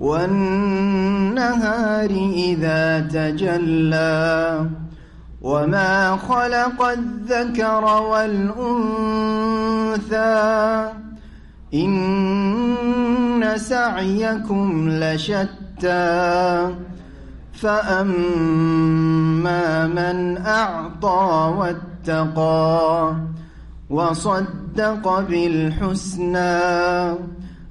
والنهار إذا تجلى وما خلق الذكر والأنثى إن سعيكم لشتى فأما من أعطى واتقى وصدق بالحسنى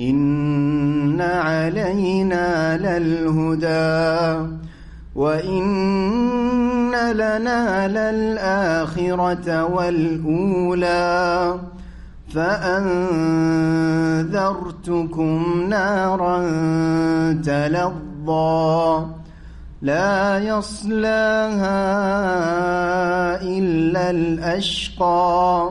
إن علينا للهدى وإن لنا للآخرة والأولى فأنذرتكم نارا تلظى لا يصلاها إلا الأشقى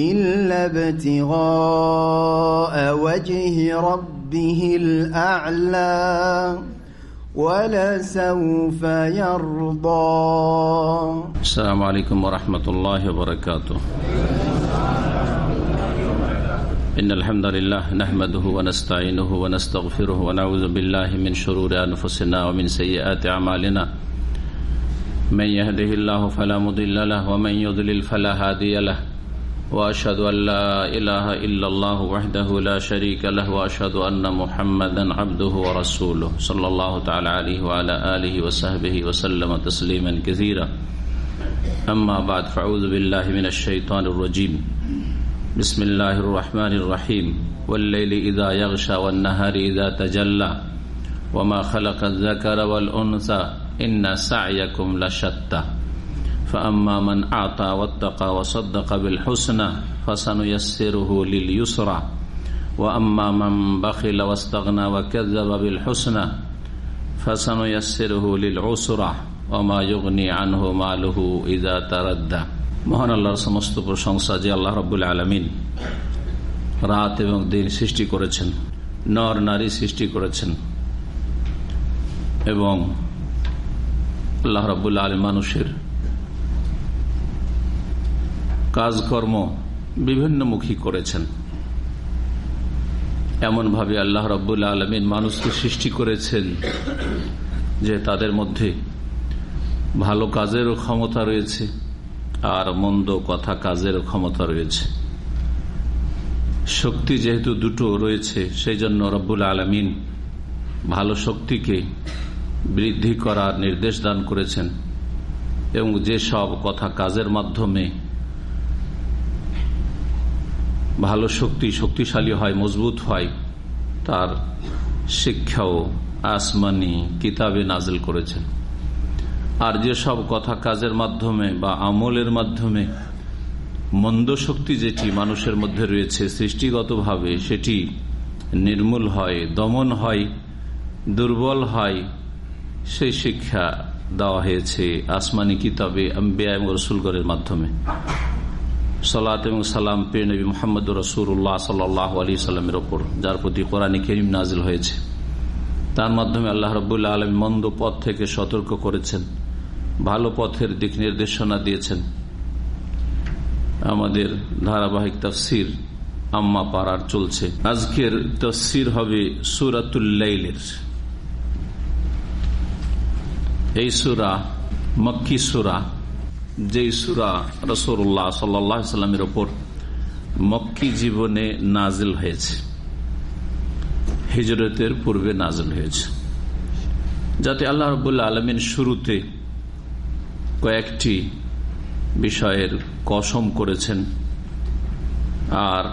إلا ابتغاء وجه ربه الأعلى ولسوف يرضى. السلام عليكم ورحمة الله وبركاته. إن الحمد لله نحمده ونستعينه ونستغفره ونعوذ بالله من شرور أنفسنا ومن سيئات أعمالنا. من يهده الله فلا مضل له ومن يضلل فلا هادي له. وأشهد أن لا إله إلا الله وحده لا شريك له وأشهد أن محمدا عبده ورسوله صلى الله تعالى عليه وعلى آله وصحبه وسلم تسليما كثيرا. أما بعد فأعوذ بالله من الشيطان الرجيم. بسم الله الرحمن الرحيم. والليل إذا يغشى والنهار إذا تجلى. وما خلق الذكر والأنثى إن سعيكم لشتى. فأما من أعطى واتقى وصدق بالحسنى فسنيسره لليسرى وأما من بخل واستغنى وكذب بالحسنى فسنيسره للعسرى وما يغني عنه ماله إذا تردى মহান আল্লাহর সমস্ত প্রশংসা যে আল্লাহ রব্বুল আলমিন রাত এবং দিন সৃষ্টি করেছেন নর নারী সৃষ্টি করেছেন এবং আল্লাহ রব্বুল আলম মানুষের কাজকর্ম বিভিন্নমুখী করেছেন। এমনভাবে আল্লাহ রব্বুল আলমিন মানুষকে সৃষ্টি করেছেন যে তাদের মধ্যে ভালো কাজেরও ক্ষমতা রয়েছে আর মন্দ কথা কাজেরও ক্ষমতা রয়েছে। শক্তি যেহেতু দুটো রয়েছে সেই জন্য রব্বুল আলমিন ভালো শক্তিকে বৃদ্ধি করার নির্দেশ দান করেছেন এবং যে সব কথা কাজের মাধ্যমে ভালো শক্তি শক্তিশালী হয়, মজবুত হয়, তার শিক্ষাও আসমানি কিতাবে নাজেল করেছেন আর যেসব কথা কাজের মাধ্যমে বা আমলের মাধ্যমে মন্দ শক্তি যেটি মানুষের মধ্যে রয়েছে, সৃষ্টিগতভাবে সেটি নির্মূল হয়, দমন হয়, দুর্বল হয়, সেই শিক্ষা দেওয়া হয়েছে আসমানি কিতাবে ব্যায়াম রসুলগড়ের মাধ্যমে। সালাত এবং সালাম পে নবী মোহাম্মদ রসুল্লাহ সাল্লাহ আলী সাল্লামের ওপর, যার প্রতি কোরআন করিম নাজিল হয়েছে। তার মাধ্যমে আল্লাহ রবুল্লা আলম মন্দ পথ থেকে সতর্ক করেছেন, ভালো পথের দিক নির্দেশনা দিয়েছেন। আমাদের ধারাবাহিক তফসির আম্মা পাড়ার চলছে। আজকের তফসির হবে সুরাতুল্লাইলের এই সুরা মক্কি সুরা যে সুরা রসুল্লাহ সাল্লামের ওপর মক্কি জীবনে নাজিল হয়েছে, হিজরতের পূর্বে নাজিল হয়েছে। যাতে আল্লাহ রবুল্লা আলমিন শুরুতে কয়েকটি বিষয়ের কসম করেছেন আর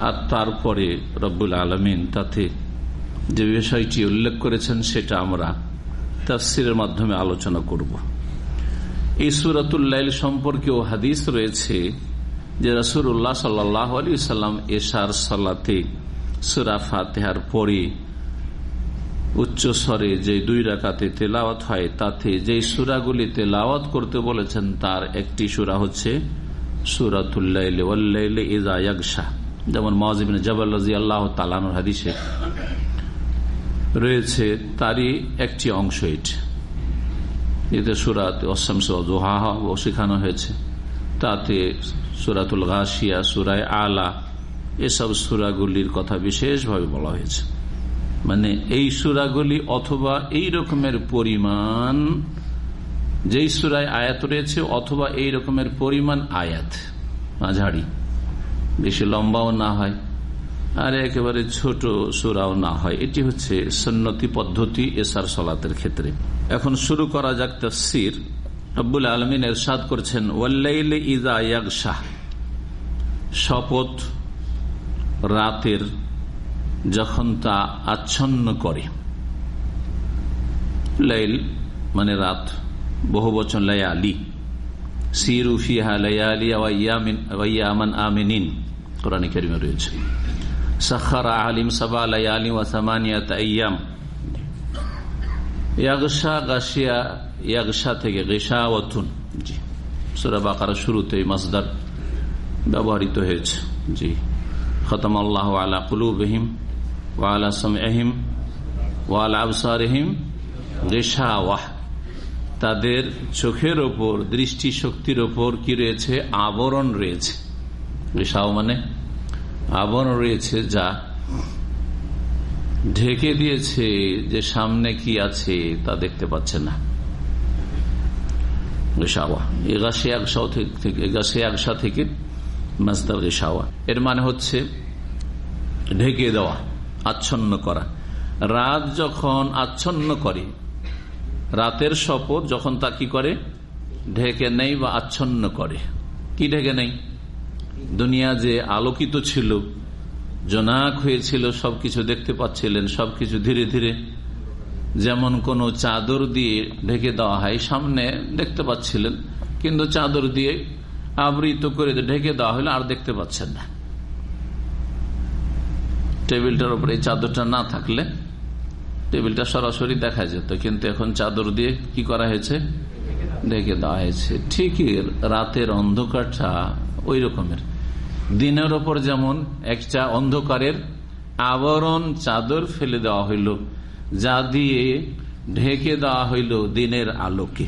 আর তারপরে রব্বুল আলমিন তাতে যে বিষয়টি উল্লেখ করেছেন সেটা আমরা তাফসিরের মাধ্যমে আলোচনা করব। এই সুরাতুল্লাইল সম্পর্কেও হাদিস রয়েছে যে রসুল্লাহ সাল্লাহ আলী সাল্লাম এশার সাল্লাতে সুরা ফাতেহার পরে উচ্চ স্বরে যে দুই রাকাতে তেলাওয়াত হয়, তাতে যে সুরাগুলি তেলাওয়াত করতে বলেছেন, তার একটি সুরা হচ্ছে যেমন তালানুর হাদিসে রয়েছে, তারই একটি অংশ এটি। এতে সুরাত অসামসোহা শেখানো হয়েছে। তাতে সুরাতুল ঘাসিয়া সুরায় আলা, এসব সুরাগুলির কথা বিশেষভাবে বলা হয়েছে। মানে এই সুরাগুলি অথবা এই রকমের পরিমাণ, যেই সুরায় আয়াত রয়েছে, অথবা এই রকমের পরিমাণ আয়াত, মাঝারি। বেশি লম্বাও না হয়। আর একেবারে ছোট সুরাও না হয়। এটি হচ্ছে সন্নতি পদ্ধতি এসার সলাতের ক্ষেত্রে। এখন শুরু করা যাক তফসির। রব্বুল আলমিন এরশাদ করছেন, ওয়াল্লাইলে ইদা শাহ শপথ রাতের যখন তা আচ্ছন্ন করে। লাইল মানে রাত, বহু বচন, লায়ালি। সিরুফিহা লায়ালি আমিনিন। কোরআন করিমে রয়েছে। আলিম ইয়াগসা গাছিয়া ইয়াগসা থেকে জি। শুরুতে মাসদার ব্যবহৃত হয়েছে। জি। খতম আল্লাহ আলা কুলুবহিম ওয়ালা সামহিম তাদের চোখের ওপর দৃষ্টি শক্তির ওপর কি রয়েছে? আবরণ রয়েছে। মানে আবরণ রয়েছে যা ঢেকে দিয়েছে যে সামনে কি আছে তা দেখতে পাচ্ছে না। থেকে এর মানে হচ্ছে ঢেকে দেওয়া, আচ্ছন্ন করা। রাত যখন আচ্ছন্ন করে, রাতের শপথ যখন তা কি করে? ঢেকে নেই বা আচ্ছন্ন করে। কি ঢেকে নেই? দুনিয়া যে আলোকিত ছিল, জোনাক হয়েছিল, সবকিছু দেখতে পাচ্ছিলেন, সবকিছু ধীরে ধীরে। যেমন কোন চাদর দিয়ে ঢেকে দেওয়া হয়, সামনে দেখতে পাচ্ছিলেন, কিন্তু চাদর দিয়ে আবৃত করে ঢেকে দেওয়া হলে, আর দেখতে পাচ্ছেন না। টেবিলটার উপরে চাদরটা না থাকলে টেবিলটা সরাসরি দেখা যেত, কিন্তু এখন চাদর দিয়ে কি করা হয়েছে? ঢেকে দেওয়া হয়েছে। ঠিকই, রাতের অন্ধকারটা ওই রকমের। দিনের ওপর যেমন একটা অন্ধকারের আবরণ চাদর ফেলে দেওয়া হইল, যা দিয়ে ঢেকে দেওয়া হইল দিনের আলোকে।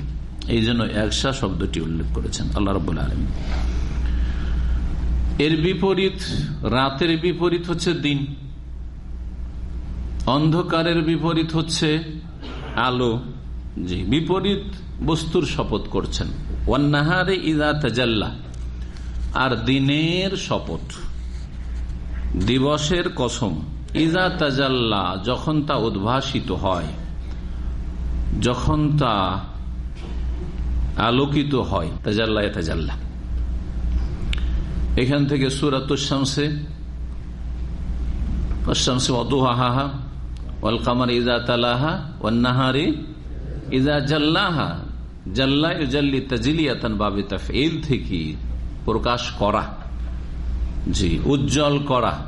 এই জন্য একসা শব্দটি উল্লেখ করেছেন আল্লাহ রব আলম এর বিপরীত, রাতের বিপরীত হচ্ছে দিন। অন্ধকারের বিপরীত হচ্ছে আলো। জি বিপরীত বস্তুর শপথ করছেন। ওয়ান্নাহারে ইদা তাজাল্লা। আর দিনের শপথ। দিবসের কসম। ইজা তাজাল্লা, যখন তা উদ্ভাসিত হয়, যখন তা আলোকিত হয়, তাজাল্লা তাজাল্লা। এখান থেকে সুরাত শামসে থেকে প্রকাশ করা। জি, উজ্জ্বল করা,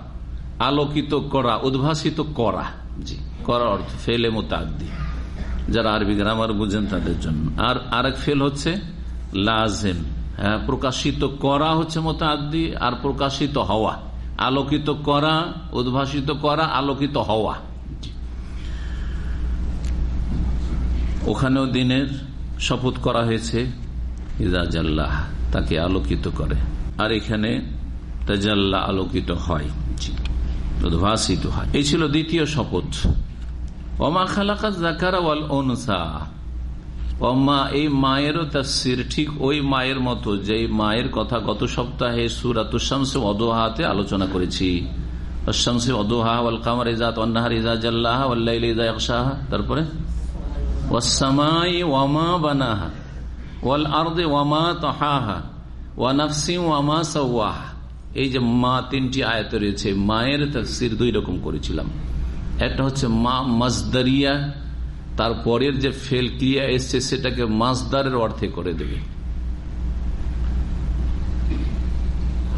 আলোকিত করা, উদ্ভাসিত করা। জি করার অর্থ ফেলে মোতাদ্দি। যারা আরবি গ্রামার বুঝেন তাদের জন্য। আর আরেক ফেল হচ্ছে লাজেম। হ্যাঁ প্রকাশিত করা হচ্ছে মোতাদ্দি আর প্রকাশিত হওয়া। আলোকিত করা, উদ্ভাসিত করা, আলোকিত হওয়া। ওখানেও দিনের শপথ করা হয়েছে। ইজাজাল্লাহ তাকে আলোকিত করে। আর এখানে তাজাল্লা আলোকিত হয়। উদ্ভাসিত হয়। এই ছিল দ্বিতীয় শপথ। অমা খালাকা জাকারা অনুসা অম্মা এই মায়েরও তাফসির ঠিক ওই মায়ের মতো যে মায়ের কথা গত সপ্তাহে সুরাতুশামসে অদোহাতে আলোচনা করেছি। তারপরে ওয়াল আরদে ওয়ামা তাহাহা ওয়া নাফসি ওয়ামা সাওয়াহা। এই যে মা তিনটি আয়াত রয়েছে, মায়ের তাফসির দুই রকম করেছিলাম। একটা হচ্ছে মা মাজদারিয়া তারপরের যে ফেল ক্রিয়া এসছে সেটাকে মাজদারের অর্থে করে দেবে।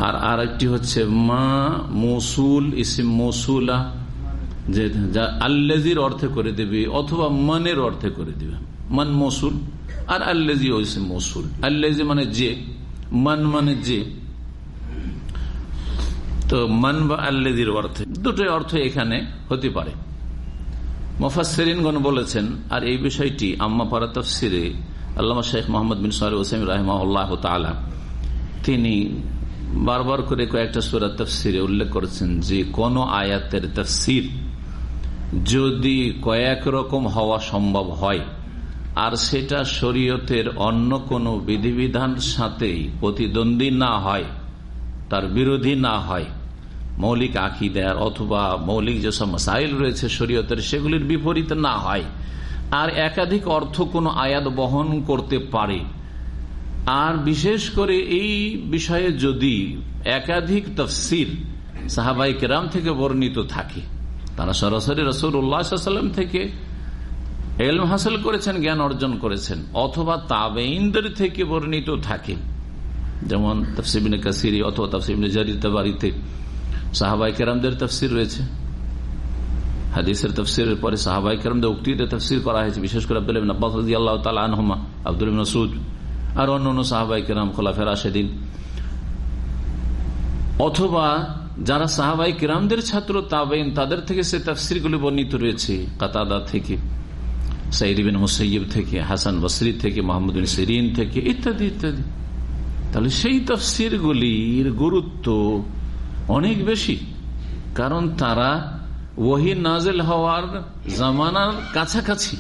আর আরেকটি হচ্ছে মা মসুল ইসিম মসুলা, যে যা আল্লেজির অর্থে করে দেবে অথবা মানের অর্থে করে দেবে। মান মসুল। আর আল্লেজি ইসিম মসুল আল্লেজি মানে যে, মান মানে যে। তো মান বা আল্লেজির অর্থে, দুটোই অর্থ এখানে হতে পারে। মোফাসেরিনগণ বলেছেন, আর এই বিষয়টি আম্মা পারা তফসিরে আল্লামা শেখ মোহাম্মদ বিন সাহেব ওসাইম রাহমাল্লাহ তালা তিনি বারবার করে কয়েকটা সুরা তফসিরে উল্লেখ করেছেন যে, কোন আয়াতের তফসির যদি কয়েক রকম হওয়া সম্ভব হয় আর সেটা শরীয়তের অন্য কোনো বিধিবিধান সাথেই প্রতিদ্বন্দ্বী না হয়, তার বিরোধী না হয়। মৌলিক আঁকি আকিদার অথবা মৌলিক যেসব মাসাইল রয়েছে শরীয়তের, সেগুলির বিপরীত না হয়। আর একাধিক অর্থ কোনো আয়াত বহন করতে পারে। আর বিশেষ করে এই বিষয়ে যদি একাধিক তফসির সাহাবাই কেরাম থেকে বর্ণিত থাকে, তারা সরাসরি রসুল উল্লাহাম থেকে এলম হাসিল করেছেন, জ্ঞান অর্জন করেছেন, অথবা তাবেইনদের থেকে বর্ণিত থাকে। যেমন তফসিবিন কাসিরি অথবা তফসিবিন জারিতে বাড়িতে সাহাবাই কেরামদের তফসির রয়েছে। হাদিসের তফসির পরে সাহাবাই কেরামদের উক্তিতে তফসির করা হয়েছে, বিশেষ করে আব্দুল আব্বাস আল্লাহ তালা আনহমা আব্দুল মসুদ আর অন্য অন্য সাহাবাই কেরাম খোলাফের সেদিন অথবা যারা সাহাবাই কিরামদের ছাত্র তাবেন তাদের থেকে সে তফসিরগুলি বর্ণিত রয়েছে, কাতাদা থেকে। সাইরিবিন মুসৈব থেকে, হাসান বসরি থেকে, মোহাম্মদ সিরিন থেকে, ইত্যাদি ইত্যাদি। তাহলে সেই তফসিরগুলির গুরুত্ব অনেক বেশি। কারণ তারা ওহি নাজেল হওয়ার জামানার কাছাকাছি।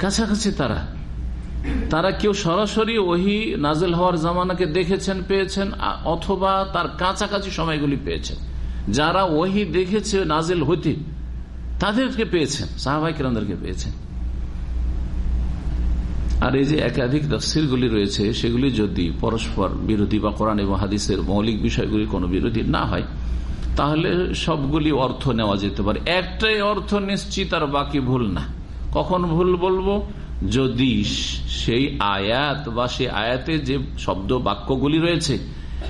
কাছাকাছি তারা। তারা কেউ সরাসরি ওহি নাজেল হওয়ার জামানাকে দেখেছেন, পেয়েছেন অথবা তার কাছাকাছি সময়গুলি পেয়েছেন। যারা ওহি দেখেছে নাজেল হইতে তাদেরকে পেয়েছেন সাহাবাই কিরামদেরকে পেয়েছেন। আর এই যে একাধিক তফসিরগুলি রয়েছে, সেগুলি যদি পরস্পর বিরোধী বা কোরআন এবং হাদিসের মৌলিক বিষয়গুলি কোনো বিরোধী না হয়, তাহলে সবগুলি অর্থ নেওয়া যেতে পারে। একটাই অর্থ নিশ্চিত আর বাকি ভুল না। কখন ভুল বলব? যদি সেই আয়াত বা সেই আয়াতে যে শব্দ বাক্যগুলি রয়েছে,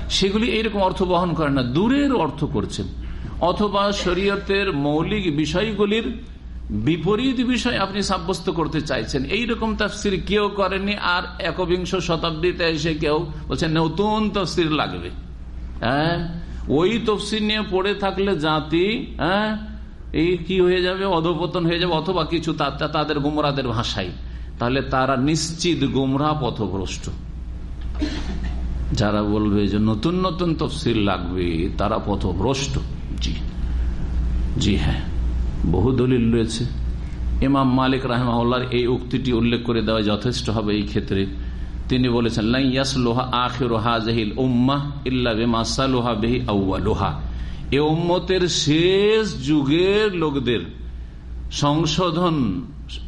সেগুলি এইরকম অর্থ বহন করে না। দূরের অর্থ করছেন। অথবা শরীয়তের মৌলিক বিষয়গুলির বিপরীত বিষয় আপনি সাব্যস্ত করতে চাইছেন। এই রকম তাফসির কেউ করেনি, আর একবিংশ শতাব্দীতে এসে কেউ বলছে নতুন তফসির লাগবে। হ্যাঁ? ওই তফসির নিয়ে পড়ে থাকলে জাতি হ্যাঁ এই কি হয়ে যাবে, অধপতন হয়ে যাবে, অথবা কিছু তাদের গুমরাদের ভাষায়। তাহলে তারা নিশ্চিত গুমরা পথভ্রষ্ট। যারা বলবে যে নতুন নতুন তফসিল লাগবে, তারা পথভ্রষ্ট। জি। জি হ্যাঁ। বহু দলিল রয়েছে। ইমাম মালিক রাহমার এই উক্তিটি উল্লেখ করে দেওয়া যথেষ্ট হবে এই ক্ষেত্রে। তিনি বলেছেন লাইয়াসলোহা আখির হাজহিল উম্মাহ ইল্লা বেহি আউ্বালোহা এ উম্মতের শেষ যুগের লোকদের সংশোধন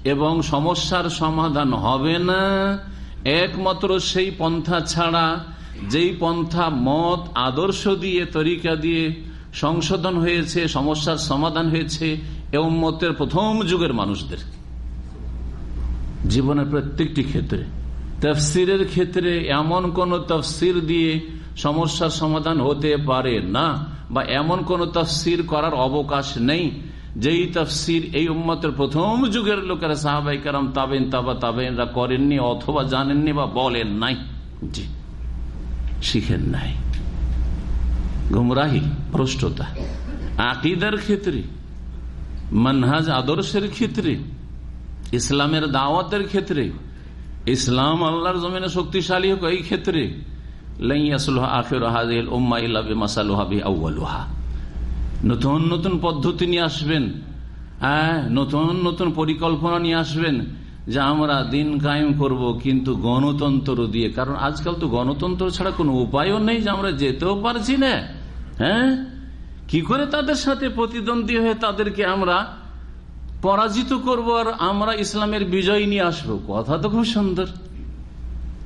এবং সমস্যার সমাধান হবে না। একমাত্র সেই পন্থা ছাড়া যেই পন্থা মত, আদর্শ দিয়ে, তরিকা দিয়ে সংশোধন হয়েছে, সমস্যার সমাধান হয়েছে এবং মতের প্রথম যুগের মানুষদের। জীবনের প্রত্যেকটি ক্ষেত্রে, তফসিরের ক্ষেত্রে এমন কোন তফসির দিয়ে সমস্যার সমাধান হতে পারে না বা এমন কোন তফসির করার অবকাশ নেই, যেই তফসির এই উম্মতের প্রথম যুগের লোকেরা সাহাবাই কারাম তাবেন তাবা তাবেনরা করেননি অথবা জানেননি বা বলেন নাই। জি, শিখেন নাই। গুমরাহি ভ্রষ্টতা আকিদার ক্ষেত্রে, মানহাজ আদর্শের ক্ষেত্রে, ইসলামের দাওয়াতের ক্ষেত্রে, ইসলাম আল্লাহর জমিনে শক্তিশালী হোক এই ক্ষেত্রে নতুন নতুন পদ্ধতি নিয়ে আসবেন হ্যাঁ নতুন নতুন পরিকল্পনা নিয়ে আসবেন যে আমরা দিন কায়েম করব কিন্তু গণতন্ত্র দিয়ে। কারণ আজকাল তো গণতন্ত্র ছাড়া কোনো উপায়ও নেই যে আমরা যেতেও পারছি না। হ্যাঁ? কি করে তাদের সাথে প্রতিদ্বন্দ্বী হয়ে তাদেরকে আমরা পরাজিত করব আর আমরা ইসলামের বিজয় নিয়ে আসব? কথা তো খুব সুন্দর।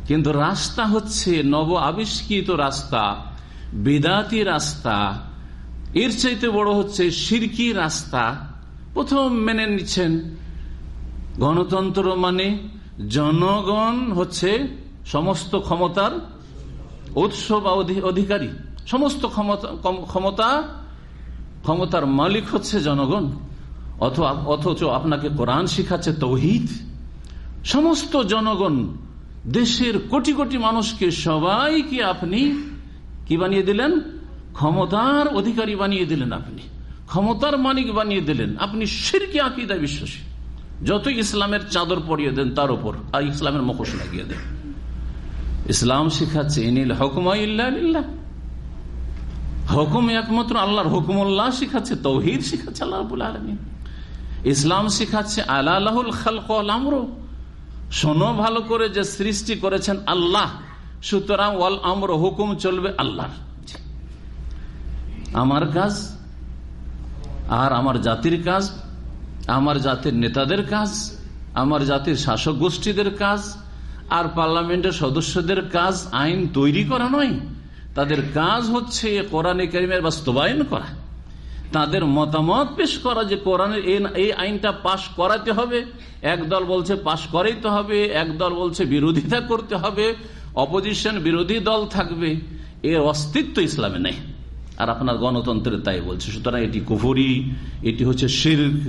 কিন্তু রাস্তা হচ্ছে নব আবিষ্কৃত রাস্তা, বেদাতি রাস্তা, এর চাইতে বড় হচ্ছে সিরকি রাস্তা। প্রথম মেনে নিচ্ছেন গণতন্ত্র মানে জনগণ হচ্ছে সমস্ত ক্ষমতার উৎস বা অধিকারী। সমস্ত ক্ষমতা ক্ষমতা, ক্ষমতার মালিক হচ্ছে জনগণ, অথবা, অথচ আপনাকে কোরআন শিখাচ্ছে তৌহিদ। সমস্ত জনগণ, দেশের কোটি কোটি মানুষকে সবাইকে আপনি কি বানিয়ে দিলেন? ক্ষমতার অধিকারী বানিয়ে দিলেন আপনি। ক্ষমতার মালিক বানিয়ে দিলেন। আপনি সিরকি আকিদায় বিশ্বাসী। যত ইসলামের চাদর পরিয়ে দেন, তার উপর, আর ইসলামের মুখোশ লাগিয়ে দেন। ইসলাম শিখাচ্ছে, ইনিল হকুমা ইল্লাহ হুকুম একমাত্র আল্লাহর হুকুমুল্লাহ শিখাচ্ছে, তৌহিদ শিখাচ্ছে আল্লাহ আলমী ইসলাম শিখাচ্ছে, আল্লাহুল খালক আমর। শোনো ভালো করে যে সৃষ্টি করেছেন আল্লাহ, সুতরাং ওয়াল আমর, হুকুম চলবে আল্লাহর। আমার কাজ আর আমার জাতির কাজ, আমার জাতির নেতাদের কাজ, আমার জাতির শাসক গোষ্ঠীদের কাজ, আর পার্লামেন্টের সদস্যদের কাজ, আইন তৈরি করা নয়। তাদের কাজ হচ্ছে কোরআনে করিমের বাস্তবায়ন করা। তাদের মতামত পেশ করা যে কোরআনের এই আইনটা পাশ করাতে হবে, এক দল বলছে পাশ করাইতে হবে, এক দল বলছে বিরোধিতা করতে হবে, অপোজিশন বিরোধী দল থাকবে, এর অস্তিত্ব ইসলামে নেই। আর আপনার গণতন্ত্রের তাই বলছে, সুতরাং এটি কুফুরি, এটি হচ্ছে শির্ক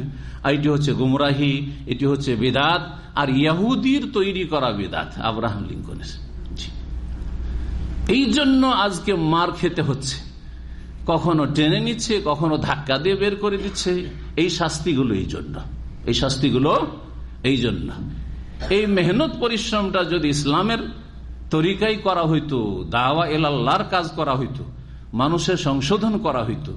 এটি হচ্ছে গুমরাহি, এটি হচ্ছে বেদাত, আর ইয়াহুদির তৈরি করা বেদাত, আব্রাহাম লিঙ্কনের। এই জন্য আজকে মার খেতে হচ্ছে। কখনো টেনে নিচ্ছে, কখনো ধাক্কা দিয়ে বের করে দিচ্ছে। এই শাস্তিগুলো এই জন্য এই শাস্তিগুলো এই জন্য এই মেহনত পরিশ্রমটা যদি ইসলামের তরিকাই করা হইতো, দাওয়া এলাল্লার কাজ করা হইতো, মানুষের সংশোধন করা হইতো,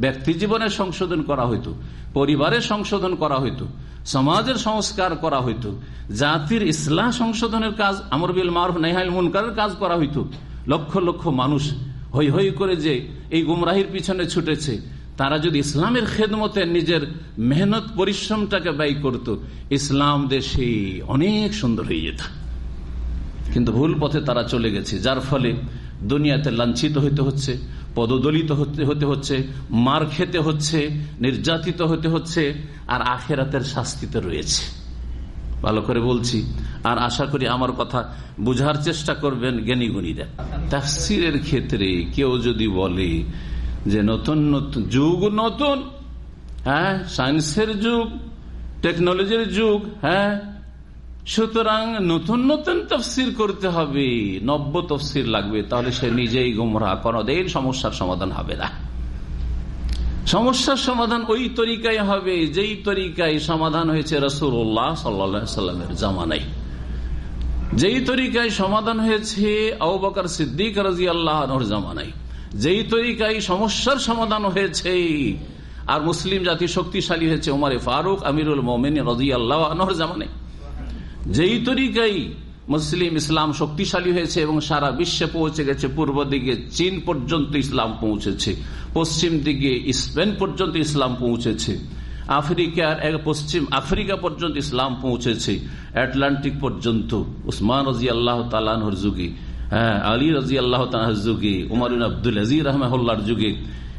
ব্যক্তি জীবনের সংশোধন করা হইতো, পরিবারের সংশোধন করা হইতো, সমাজের সংস্কার করা হইতো, জাতির ইসলাম সংশোধনের কাজ আমরবিল মারুফ, নেহাইল মুনকারের কাজ করা হইতো লক্ষ লক্ষ মানুষ হই হই করে যে এই গুমরাহির পিছনে ছুটেছে। তারা যদি ইসলামের খেদমতে নিজের মেহনত, পরিশ্রমটাকে ব্যয় করত, ইসলাম দেশে অনেক সুন্দর হয়ে যেত। কিন্তু ভুল পথে তারা চলে গেছে, যার ফলে দুনিয়াতে লাঞ্ছিত হইতে হচ্ছে, পদদলিত হতে হচ্ছে, মার খেতে হচ্ছে, নির্যাতিত হতে হচ্ছে, আর আখেরাতের শাস্তিতে রয়েছে। ভালো করে বলছি। আর আশা করি আমার কথা বুঝার চেষ্টা করবেন জ্ঞানী গুণীরা তাফসিরের ক্ষেত্রে কেউ যদি বলে যে নতুন নতুন যুগ নতুন হ্যাঁ সায়েন্সের যুগ, টেকনোলজির যুগ হ্যাঁ সুতরাং নতুন নতুন তফসির করতে হবে, নব্য তফসির লাগবে, তাহলে সে নিজেই গুমরা কোনদিন সমস্যার সমাধান হবে না। সমস্যার সমাধান ওই তরিকায় হবে, যেই তরিকায় সমাধান হয়েছে রসুল্লাহ সাল্লামের জামানাই যেই তরিকায় সমাধান হয়েছে আবাকার সিদ্দিক রাজি আল্লাহর জামানাই যেই তরিকায় সমস্যার সমাধান হয়েছে, আর মুসলিম জাতি শক্তিশালী হয়েছে উমারে ফারুক আমিরুল মোমিন রাজি আল্লাহ জামানাই যেই তরিকাই মুসলিম ইসলাম শক্তিশালী হয়েছে এবং সারা বিশ্বে পৌঁছে গেছে। পূর্ব দিকে চীন পর্যন্ত ইসলাম পৌঁছেছে। পশ্চিম দিকে স্পেন পর্যন্ত ইসলাম পৌঁছেছে। আফ্রিকার পশ্চিম আফ্রিকা পর্যন্ত ইসলাম পৌঁছেছে। আটলান্টিক পর্যন্ত। উসমান রাজি আল্লাহ তালানহর যুগে হ্যাঁ আলী রাজি আল্লাহ তালার যুগে উমারুন আব্দুল আজিজ রহমার যুগে।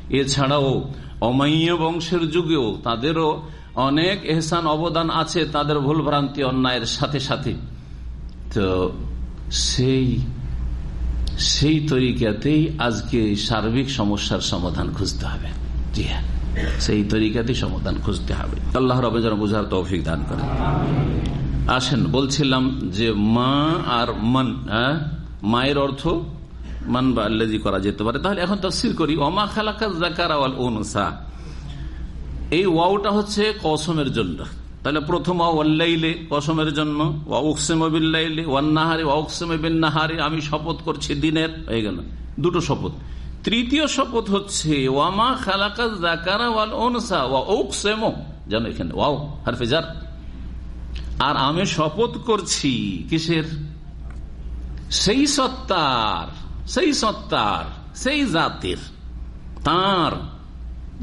এছাড়াও অমাইয় বংশের যুগেও তাদেরও অনেক এহসান অবদান আছে। তাদের ভুল ভ্রান্তি অন্যায়ের সাথে সাথে। তো সেই সেই তরিকাতেই আজকে সার্বিক সমস্যার সমাধান খুঁজতে হবে। জি হ্যাঁ সেই তরিকাতেই সমাধান খুঁজতে হবে। আল্লাহ রবে যেন বুঝার তৌফিক দান করেন। আসেন, বলছিলাম যে মা আর মন হ্যাঁ? মায়ের অর্থ মান বা আল্লাজি করা যেতে পারে। তাহলে এখন তফসির করি অমা খালাকা জাকার আওয়াল অনুসা এই ওয়াওটা হচ্ছে কসমের জন্য। তাহলে প্রথম ওয়াল্লাইলে কসমের জন্য ওয়া উকসেমিল্লাইলে ওয়ান্নাহারে ওয়া উকসেমিবিন নাহারে, আমি শপথ করছি দিনের, হয়ে গেল। দুটো শপথ। তৃতীয় শপথ হচ্ছে ওয়ামা খালাকা জাকারা ওয়াল ওনসা ওয়া উকসেমো, জানো এখানে, ওয়াও হারফেজার আর আমি শপথ করছি কিসের? সেই সত্তার সেই সত্তার, সেই জাতির, তার,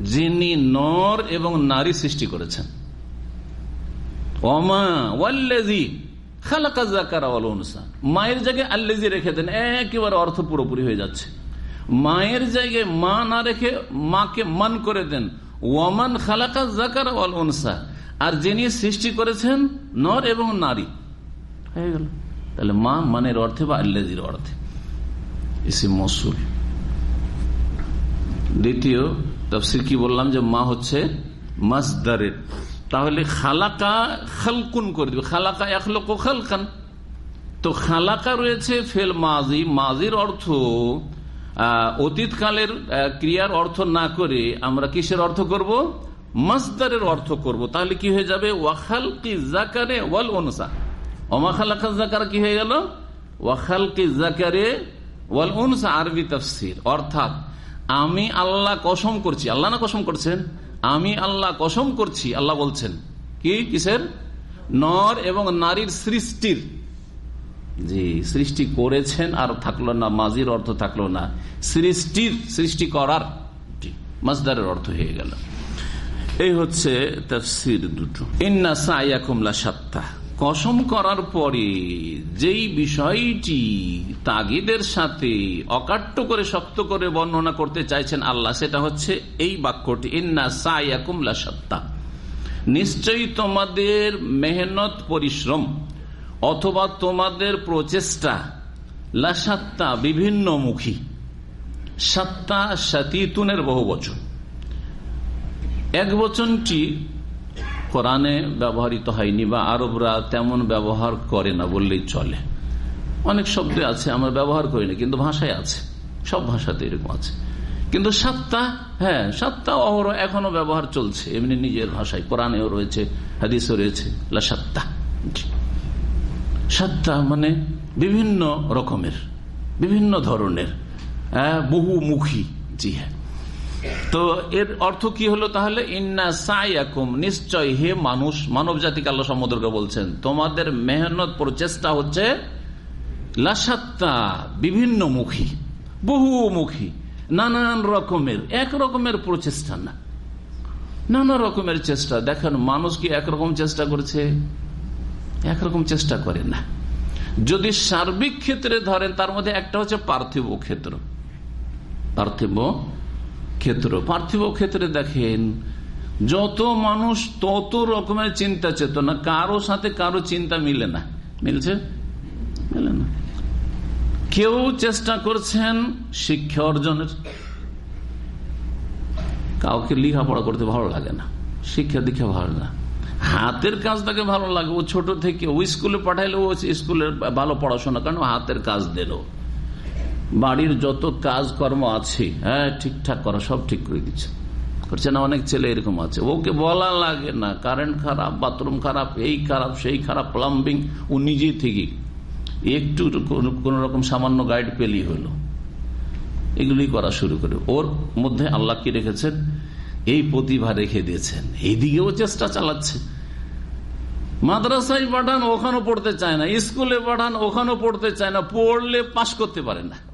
যিনি নর এবং নারী সৃষ্টি করেছেন। অমা ওয়াল্লেজি মায়ের জায়গায় আল্লেজি রেখে দেন, একেবারে অর্থ পুরোপুরি হয়ে যাচ্ছে। মায়ের জায়গায় মা না রেখে মাকে মান করে দেন, ওয়ামান খালাকা জাকারা ওয়াল আর যিনি সৃষ্টি করেছেন নর এবং নারী। হয়ে গেল। তাহলে মা মানের অর্থে বা আল্লাজির অর্থে? এসে মসুল। দ্বিতীয়, তফসির কি বললাম যে মা হচ্ছে মাসদারের। তাহলে খালাকা খালকুন করে দিবে। খালাকা এক একলোক খালকান। তো খালাকা রয়েছে ফেল মাজি। মাজির অর্থ অতীতকালের ক্রিয়ার অর্থ না করে আমরা কিসের অর্থ করব? মাসদারের অর্থ করব। তাহলে কি হয়ে যাবে? ওয়াখাল কি জাকারে ওয়াল অনুসা অমা খালাকা জাকার কি হয়ে গেল? ওয়াখাল কি জাকারে ওয়াল অনুসা আরবি তফসির। অর্থাৎ আমি আল্লাহ কসম করছি। আল্লাহ না কসম করছেন? আমি আল্লাহ কসম করছি, আল্লাহ বলছেন। কি? কিসের? নর এবং নারীর সৃষ্টির। জি, সৃষ্টি করেছেন আর থাকল না, মাজির অর্থ থাকল না। সৃষ্টির, সৃষ্টি করার। মাজদারের অর্থ হয়ে গেল। এই হচ্ছে তফসির দুটো। ইন্না সাইয়াকুমলা সাত্তা কসম করার পরে যেই বিষয়টি তাগিদের সাথে অকাট্য করে শক্ত করে বর্ণনা করতে চাইছেন আল্লাহ, সেটা হচ্ছে এই বাক্যটি, ইন্না সাইয়াকুমলা সত্তা নিশ্চয়ই তোমাদের মেহনত, পরিশ্রম অথবা তোমাদের প্রচেষ্টা লাসাত্তা বিভিন্নমুখী। সাত্তা সাতিতুনের বহু বচন। এক বচনটি কোরআনে ব্যবহৃত হয়নি বা আরবরা তেমন ব্যবহার করে না বললেই চলে। অনেক শব্দ আছে, আমরা ব্যবহার করি না, কিন্তু ভাষায় আছে। সব ভাষাতে এরকম আছে। কিন্তু সাতটা হ্যাঁ সাতটা অহর এখনও ব্যবহার চলছে, এমনি নিজের ভাষায়। কোরআনেও রয়েছে, হাদিসও রয়েছে সাতটা। সাতটা মানে বিভিন্ন রকমের, বিভিন্ন ধরনের বহুমুখী। জি হ্যাঁ। তো এর অর্থ কি হলো তাহলে? ইন্না সাইয়াকুম নিশ্চয় হে মানুষ, মানব জাতিকে আল্লাহ সমুদ্রকে বলছেন, তোমাদের মেহনত প্রচেষ্টা হচ্ছে লাসাত্তা বিভিন্ন মুখী বহুমুখী নানান রকমের, এক রকমের প্রচেষ্টা না, নানা রকমের চেষ্টা। দেখেন, মানুষ কি একরকম চেষ্টা করছে? একরকম চেষ্টা করে না। যদি সার্বিক ক্ষেত্রে ধরেন, তার মধ্যে একটা হচ্ছে পার্থিব ক্ষেত্র। পার্থিব ক্ষেত্র, পার্থিব ক্ষেত্রে দেখেন, যত মানুষ তত রকমের চিন্তা চেতনা, কারও সাথে কারও চিন্তা মিলে না। মিলছে? মিলে না। কেউ চেষ্টা করছেন শিক্ষা অর্জনের। কাউকে লেখাপড়া করতে ভালো লাগে না, শিক্ষা দীক্ষা ভালো না। হাতের কাজ তাকে ভালো লাগে, ও ছোট থেকে ও স্কুলে পাঠাইলে ও স্কুলের ভালো পড়াশোনা, কারণ হাতের কাজ দিল। বাড়ির যত কাজকর্ম আছে হ্যাঁ ঠিকঠাক করা সব ঠিক করে দিচ্ছে। করছে না, অনেক ছেলে এরকম আছে। ওকে বলা লাগে না কারেন্ট খারাপ বাথরুম খারাপ, এই খারাপ, সেই খারাপ প্লাম্বিং ও নিজেই থেকে একটু কোন রকম সামান্য গাইড পেলেই হলো। এগুলি করা শুরু করে। ওর মধ্যে আল্লাহ কি রেখেছেন? এই প্রতিভা রেখে দিয়েছেন। এইদিকেও চেষ্টা চালাচ্ছে। মাদ্রাসায় পাঠান, ওখানেও পড়তে চায় না। স্কুলে পাঠান, ওখানেও পড়তে চায় না। পড়লে পাশ করতে পারে না।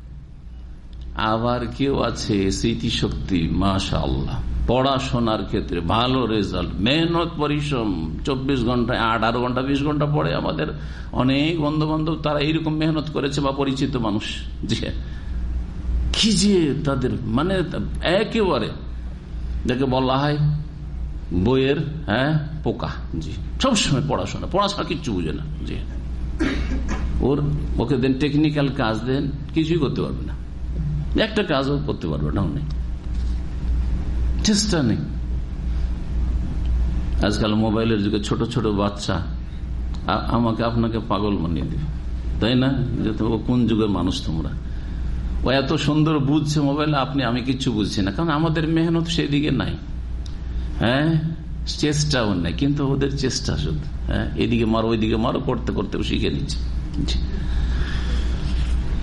আবার কেউ আছে স্মৃতিশক্তি মাশা আল্লাহ পড়াশোনার ক্ষেত্রে ভালো রেজাল্ট, মেহনত, পরিশ্রম, চব্বিশ ঘন্টায় আঠারো ঘণ্টা, বিশ ঘণ্টা পড়ে আমাদের অনেক বন্ধু বান্ধব তারা এইরকম মেহনত করেছে বা পরিচিত মানুষ জি কি যে তাদের মানে একেবারে যাকে বলা হয় বইয়ের হ্যাঁ পোকা, জি। সবসময় পড়াশোনা পড়াশোনা কিচ্ছু বুঝে না, জি। ওর, ওকে দেন টেকনিক্যাল কাজ দেন, কিছুই করতে পারবে না। একটা কাজও করতে পারবে না নেই চেষ্টা নেই। আজকাল মোবাইলের যুগে ছোট ছোট বাচ্চা আমাকে আপনাকে পাগল বানিয়ে দিবে। তাই না? যে কোন যুগের মানুষ তোমরা? ও এত সুন্দর বুঝছে মোবাইলে, আপনি, আমি কিচ্ছু বুঝছি না। কারণ আমাদের মেহনত সেদিকে নাই। হ্যাঁ? চেষ্টাও নেই, কিন্তু ওদের চেষ্টা শুধু। হ্যাঁ? এদিকে মারো, ওইদিকে মারো, করতে করতে শিখে নিচ্ছে জি। ইন্না সায়াকুমলা সাত্তা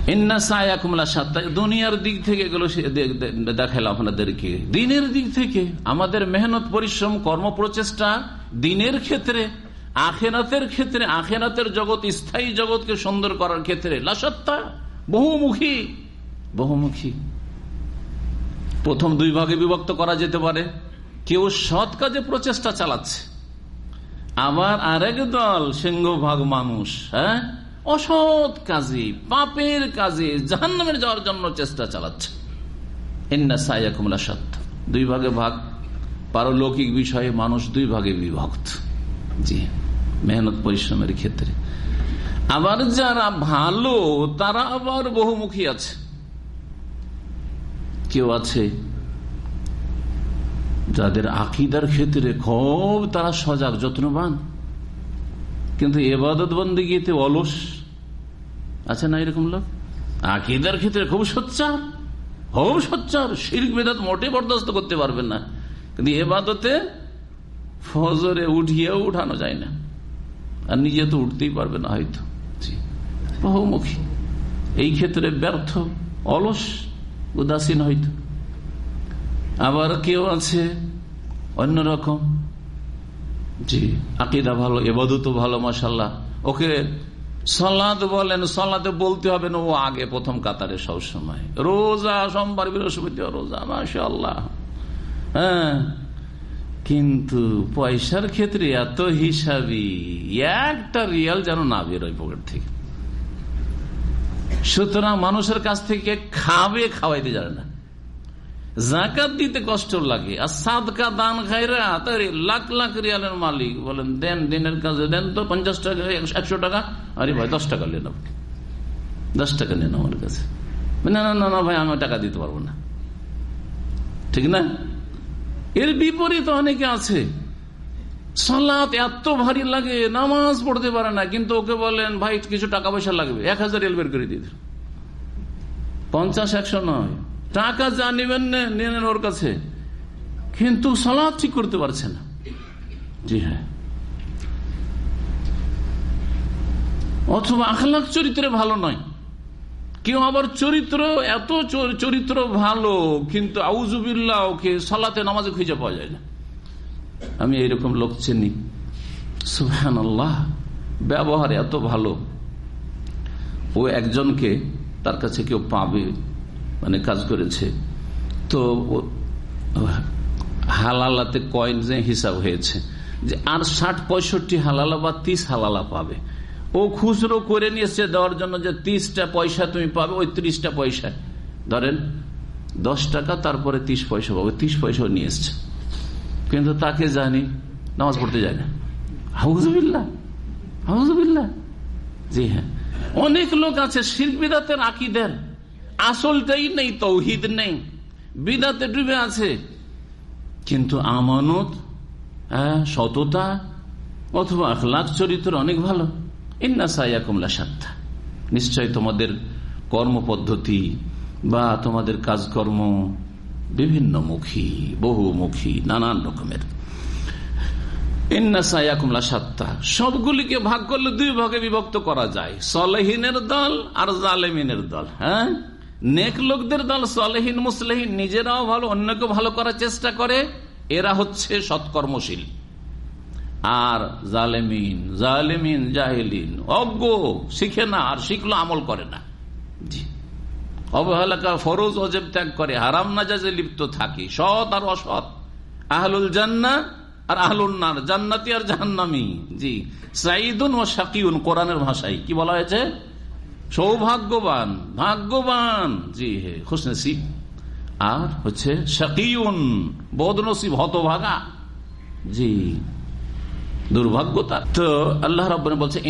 দুনিয়ার দিক থেকে এগুলো সে- দে- দে- দেখালাম আপনাদেরকে। দিনের দিক থেকে আমাদের মেহনত, পরিশ্রম, কর্ম, প্রচেষ্টা দিনের ক্ষেত্রে আখেনাতের ক্ষেত্রে আখেনাতের জগৎ, স্থায়ী জগৎকে সুন্দর করার ক্ষেত্রে। লাসত্তা বহুমুখী। বহুমুখী। প্রথম দুই ভাগে বিভক্ত করা যেতে পারে। কেউ সৎ কাজে প্রচেষ্টা চালাচ্ছে। আবার আরেক দল সিংহভাগ মানুষ হ্যাঁ? অসৎ কাজে, পাপের কাজে, জাহান্নামের যাওয়ার জন্য চেষ্টা চালাচ্ছে। দুই ভাগে ভাগ, পারলৌকিক বিষয়ে মানুষ দুই ভাগে বিভক্ত। জি, মেহনত পরিশ্রমের ক্ষেত্রে। আবার যারা ভালো, তারা আবার বহুমুখী আছে। কেউ আছে যাদের আকিদার ক্ষেত্রে খুব তারা সজাগ, যত্নবান। কিন্তু এবাদত বন্দীতে অলস? আছে না এরকম লোক? আকিদার ক্ষেত্রে খুব সোচ্চার খুব সোচ্চার। শিল্প বেদাত মোটে বরদাস্ত করতে পারবেন না। কিন্তু এবাদতে ফজরে উঠিয়েও উঠানো যায় না। আর নিজে তো উঠতেই পারবে না হয়তো। বহুমুখী। এই ক্ষেত্রে ব্যর্থ, অলস, উদাসীন হয়তো আবার কেউ আছে অন্যরকম। জি। আকিদা ভালো এবাদত ভালো মাসাল্লাহ ওকে সলাদ বলেন, সলাতে বলতে হবে না, ও আগে প্রথম কাতারে সব সময় রোজা, সোমবার বৃহস্পতিবার রোজা মাসাল্লাহ হ্যাঁ কিন্তু পয়সার ক্ষেত্রে এত হিসাবি, একটা রিয়াল যেন না বেরোয় পকেট থেকে। সুতরাং মানুষের কাছ থেকে খাবে, খাওয়াইতে জানে না। জাকাত দিতে কষ্ট লাগে, আর সাদকা দান খাইরা তারে লাখ লাখ রিয়ালের মালিক বলেন, দেন, দিনের কাজে দেন তো, পঞ্চাশ টাকা, একশো টাকা। আরে ভাই, দশ টাকা নেন আপনি দশ টাকা নেন আমার কাছে। না না না, ভাই, আমি টাকা দিতে পারব না। ঠিক না? এর বিপরীত অনেকে আছে। সালাত এত ভারী লাগে, নামাজ পড়তে পারে না, কিন্তু ওকে বলেন, ভাই, কিছু টাকা পয়সা লাগবে, এক হাজার রিয়াল বের করে দিতে পঞ্চাশ একশো নয়। টাকা যা নেবেন নেন ওর কাছে। কিন্তু সলাদ ঠিক করতে পারছে না। জি হ্যাঁ। অথবা আখলাখ চরিত্রে ভালো নয়। কেউ আবার চরিত্র, এত চরিত্র ভালো, কিন্তু আউজুবিল্লাহ ওকে সলাতে, নামাজে খুঁজে পাওয়া যায় না। আমি এইরকম লোক চিনি। সুহান আল্লাহ ব্যবহার এত ভালো। ও একজনকে তার কাছে কেউ পাবে মানে কাজ করেছে। তো হালালাতে কয়েন যে হিসাব হয়েছে যে আর ষাট পঁয়ষট্টি হালালা বা তিরিশ হালালা পাবে। ও খুচরো করে নিয়েছে দেওয়ার জন্য যে তিরিশটা পয়সা তুমি পাবে, ওই ত্রিশটা পয়সা। ধরেন, দশ টাকা, তারপরে তিরিশ পয়সা পাবে, তিরিশ পয়সাও নিয়ে এসছে। কিন্তু তাকে জানি, নামাজ পড়তে যায় না। হাউজবিল্লা হাউজবিল্লা জি হ্যাঁ। অনেক লোক আছে শিল্পীদাতের আকিদের। আসলটাই নেই, তৌহিদ নেই। বিদাতে ডুবে আছে। কিন্তু আমানত হ্যাঁ সততা অথবা আখলাখ চরিত্র অনেক ভালো। ইন্না সাইয়া কুমলা সাত্তা নিশ্চয় তোমাদের কর্মপদ্ধতি বা তোমাদের কাজকর্ম বিভিন্ন মুখী বহুমুখী, নানান রকমের। ইন্না সাইয়া কুমলা সবগুলিকে ভাগ করলে দুই ভাগে বিভক্ত করা যায়। সলেহিনের দল আর জালেমিনের দল হ্যাঁ? নেক লোকদের দল, সলেহীন, মুসলেহীন, নিজেরাও ভালো অন্যকে ভালো করার চেষ্টা করে, এরা হচ্ছে সৎকর্মশীল। আর জালেমিন জালেমিন, জাহেলিন, অজ্ঞ, শিখে না, আর শিখলো, আমল করে না। জি। অবহেলাকা ফরজ, অজেব ত্যাগ করে, হারাম নাজাজে লিপ্ত থাকি, সৎ আর অসৎ। আহলুল জান্না আর আহলুন্নার জান্নাতি আর জাহান্নামি। জি। সাইদুন ও শাকিউন কোরআনের ভাষায়। কি বলা হয়েছে? সৌভাগ্যবান, ভাগ্যবান। জি, হে, খুশনসিব। আর হচ্ছে শাকিউন, বদনসিব, হতভাগা। জি, দুর্ভাগ্যতা। তো আল্লাহ রব বলছে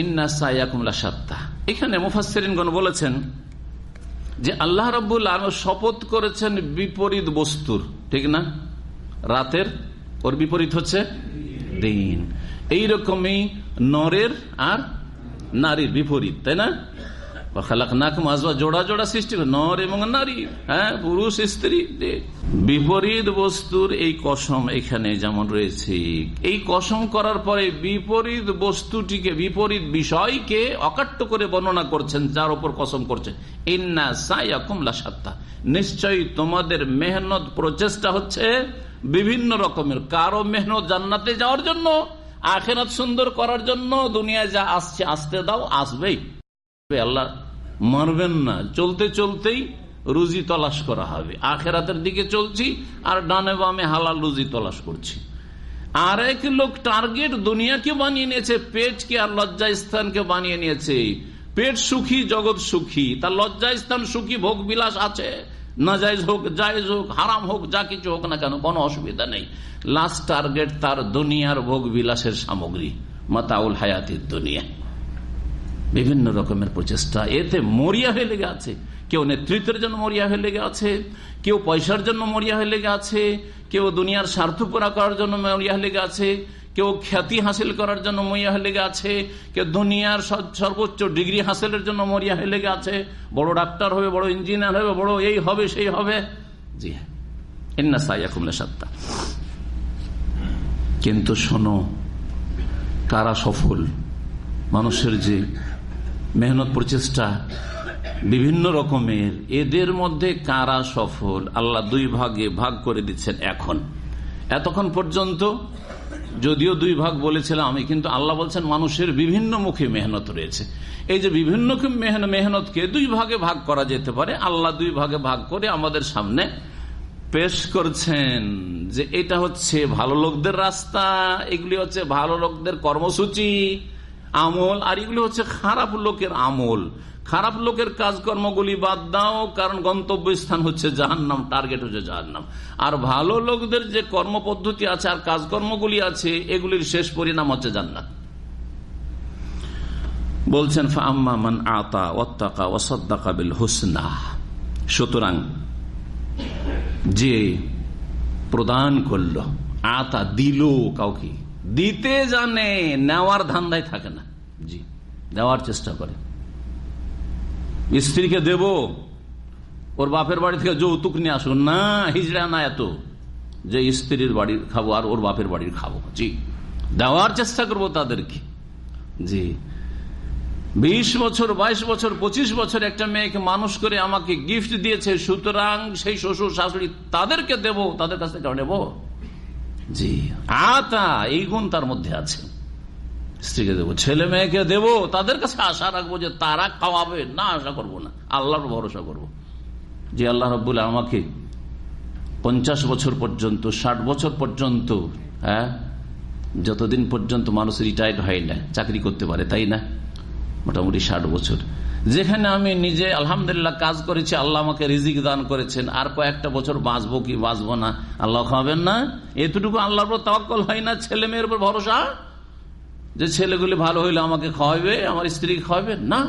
এখানে মুফাসরিনগণ বলেছেন যে, আল্লাহ রব্বুল শপথ করেছেন বিপরীত বস্তুর। ঠিক না? রাতের, ওর বিপরীত হচ্ছে দিন। এইরকমই নরের আর নারীর বিপরীত, তাই না? জোড়া জোড়া সৃষ্টি নর এবং নারী হ্যাঁ পুরুষ, স্ত্রী বিপরীত বস্তুর এই কসম এখানে যেমন রয়েছে, এই কসম করার পরে বিপরীত বস্তুটিকে, বিপরীত বিষয়কে অকাট্য করে বর্ণনা করছেন, যার উপর কসম করছেন। ইন্না সাইয়াকুমলা সাত্তা নিশ্চয়ই তোমাদের মেহনত, প্রচেষ্টা হচ্ছে বিভিন্ন রকমের। কারও মেহনত জান্নাতে যাওয়ার জন্য, আখেরাত সুন্দর করার জন্য, দুনিয়ায় যা আসছে, আসতে দাও, আসবেই। আল্লাহ মারবেন না। চলতে চলতেই রুজি তলাশ করা হবে। আখেরাতের দিকে চলছি, আর ডানে বামে হালাল রুজি তলাশ করছি। আর এক লোক টার্গেট দুনিয়াকে বানিয়ে নিয়েছে, পেটকে আর লজ্জা স্থানকে বানিয়ে নিয়েছে। পেট সুখী, জগৎ সুখী। তার লজ্জা স্থান সুখী, ভোগ বিলাস আছে। না যাইজ হোক, জায়জ হোক, হারাম হোক, যা কিছু হোক না কেন, কোনো অসুবিধা নেই। লাস্ট টার্গেট তার দুনিয়ার ভোগ বিলাসের সামগ্রী, মাতাউল হায়াতির দুনিয়া। বিভিন্ন রকমের প্রচেষ্টা। এতে মরিয়া হয়ে লেগে আছে। কেউ নেতৃত্বের জন্য মরিয়া হয়ে লেগে আছে, কেউ পয়সার জন্য মরিয়া হয়ে লেগে আছে, কেউ দুনিয়ার স্বার্থ পুরা করার জন্য মরিয়া লেগে আছে, কেউ খ্যাতি হাসিল করার জন্য মরিয়া হয়ে লেগে আছে, কেউ দুনিয়ার সর্বোচ্চ ডিগ্রি হাসিলের জন্য মরিয়া হয়ে লেগে আছে, বড় ডাক্তার হবে, বড় ইঞ্জিনিয়ার হবে, বড় এই হবে, সেই হবে। জি হ্যাঁ। কিন্তু শোনো, কারা সফল? মানুষের যে মেহনত প্রচেষ্টা, বিভিন্ন রকমের, এদের মধ্যে কারা সফল, আল্লাহ দুই ভাগে ভাগ করে দিচ্ছেন এখন। এতক্ষণ পর্যন্ত যদিও দুই ভাগ বলেছিলাম আমি, কিন্তু আল্লাহ বলছেন মানুষের বিভিন্ন মুখে মেহনত রয়েছে। এই যে বিভিন্ন মেহনতকে দুই ভাগে ভাগ করা যেতে পারে, আল্লাহ দুই ভাগে ভাগ করে আমাদের সামনে পেশ করছেন যে এটা হচ্ছে ভালো লোকদের রাস্তা, এগুলি হচ্ছে ভালো লোকদের কর্মসূচি। আমল, আর এগুলি হচ্ছে খারাপ লোকের আমল। খারাপ লোকের কাজকর্মগুলি বাদ দাও, কারণ গন্তব্য স্থান হচ্ছে জাহান্নাম, টার্গেট হচ্ছে জাহান্নাম। আর ভালো লোকদের যে কর্ম পদ্ধতি আছে আর কাজকর্মগুলি আছে, এগুলির শেষ পরিণাম হচ্ছে জান্নাত। বলছেন ফাম্মান আতা ওত্তাকা ওসদ্দাকা বিল হুসনা। সুতরাং যে প্রদান করল, আতা দিল কাউকে দিতে জানে, নেওয়ার ধান্দায় থাকে না। জি দেওয়ার চেষ্টা করে। স্ত্রীকে দেব, ওর বাপের বাড়ি থেকে যৌতুক নিয়ে আসুন। না, হিজড়া না এত। যে স্ত্রীর বাড়ির খাব আর ওর বাপের বাড়ির খাব। জি, দেওয়ার চেষ্টা করব তাদেরকে। জি, বিশ বছর, বাইশ বছর, পঁচিশ বছর একটা মেয়েকে মানুষ করে আমাকে গিফট দিয়েছে, সুতরাং সেই শ্বশুর শাশুড়ি তাদেরকে দেব, তাদের কাছ থেকে নেব। জি। আতা, এই গুণ তার মধ্যে আছে। স্ত্রীকে দেবো, ছেলে মেয়েকে দেবো, তাদের কাছে আশা রাখব যে তারা খাওয়াবে, না আশা করব না। আল্লাহর ভরসা করব। যে আল্লাহ রব্বুল আমাকে পঞ্চাশ বছর পর্যন্ত, ষাট বছর পর্যন্ত হ্যাঁ যতদিন পর্যন্ত মানুষ রিটায়ার্ড হয় না, চাকরি করতে পারে, তাই না? মোটামুটি ষাট বছর। যেখানে আমি নিজে আলহামদুলিল্লাহ কাজ করেছি, আল্লাহ আমাকে রিজিক দান করেছেন। আর কয়েকটা বছর বাঁচবো কি বাঁচবো না, আল্লাহ খাওয়াবেন না? এতটুকু আল্লাহর উপর তাওয়াক্কল হয় না? ছেলে মেয়ের উপর ভরসা? যে ছেলেগুলি ভালো হইলে আমাকে খাওয়াবে আমার স্ত্রী খাওয়াবে না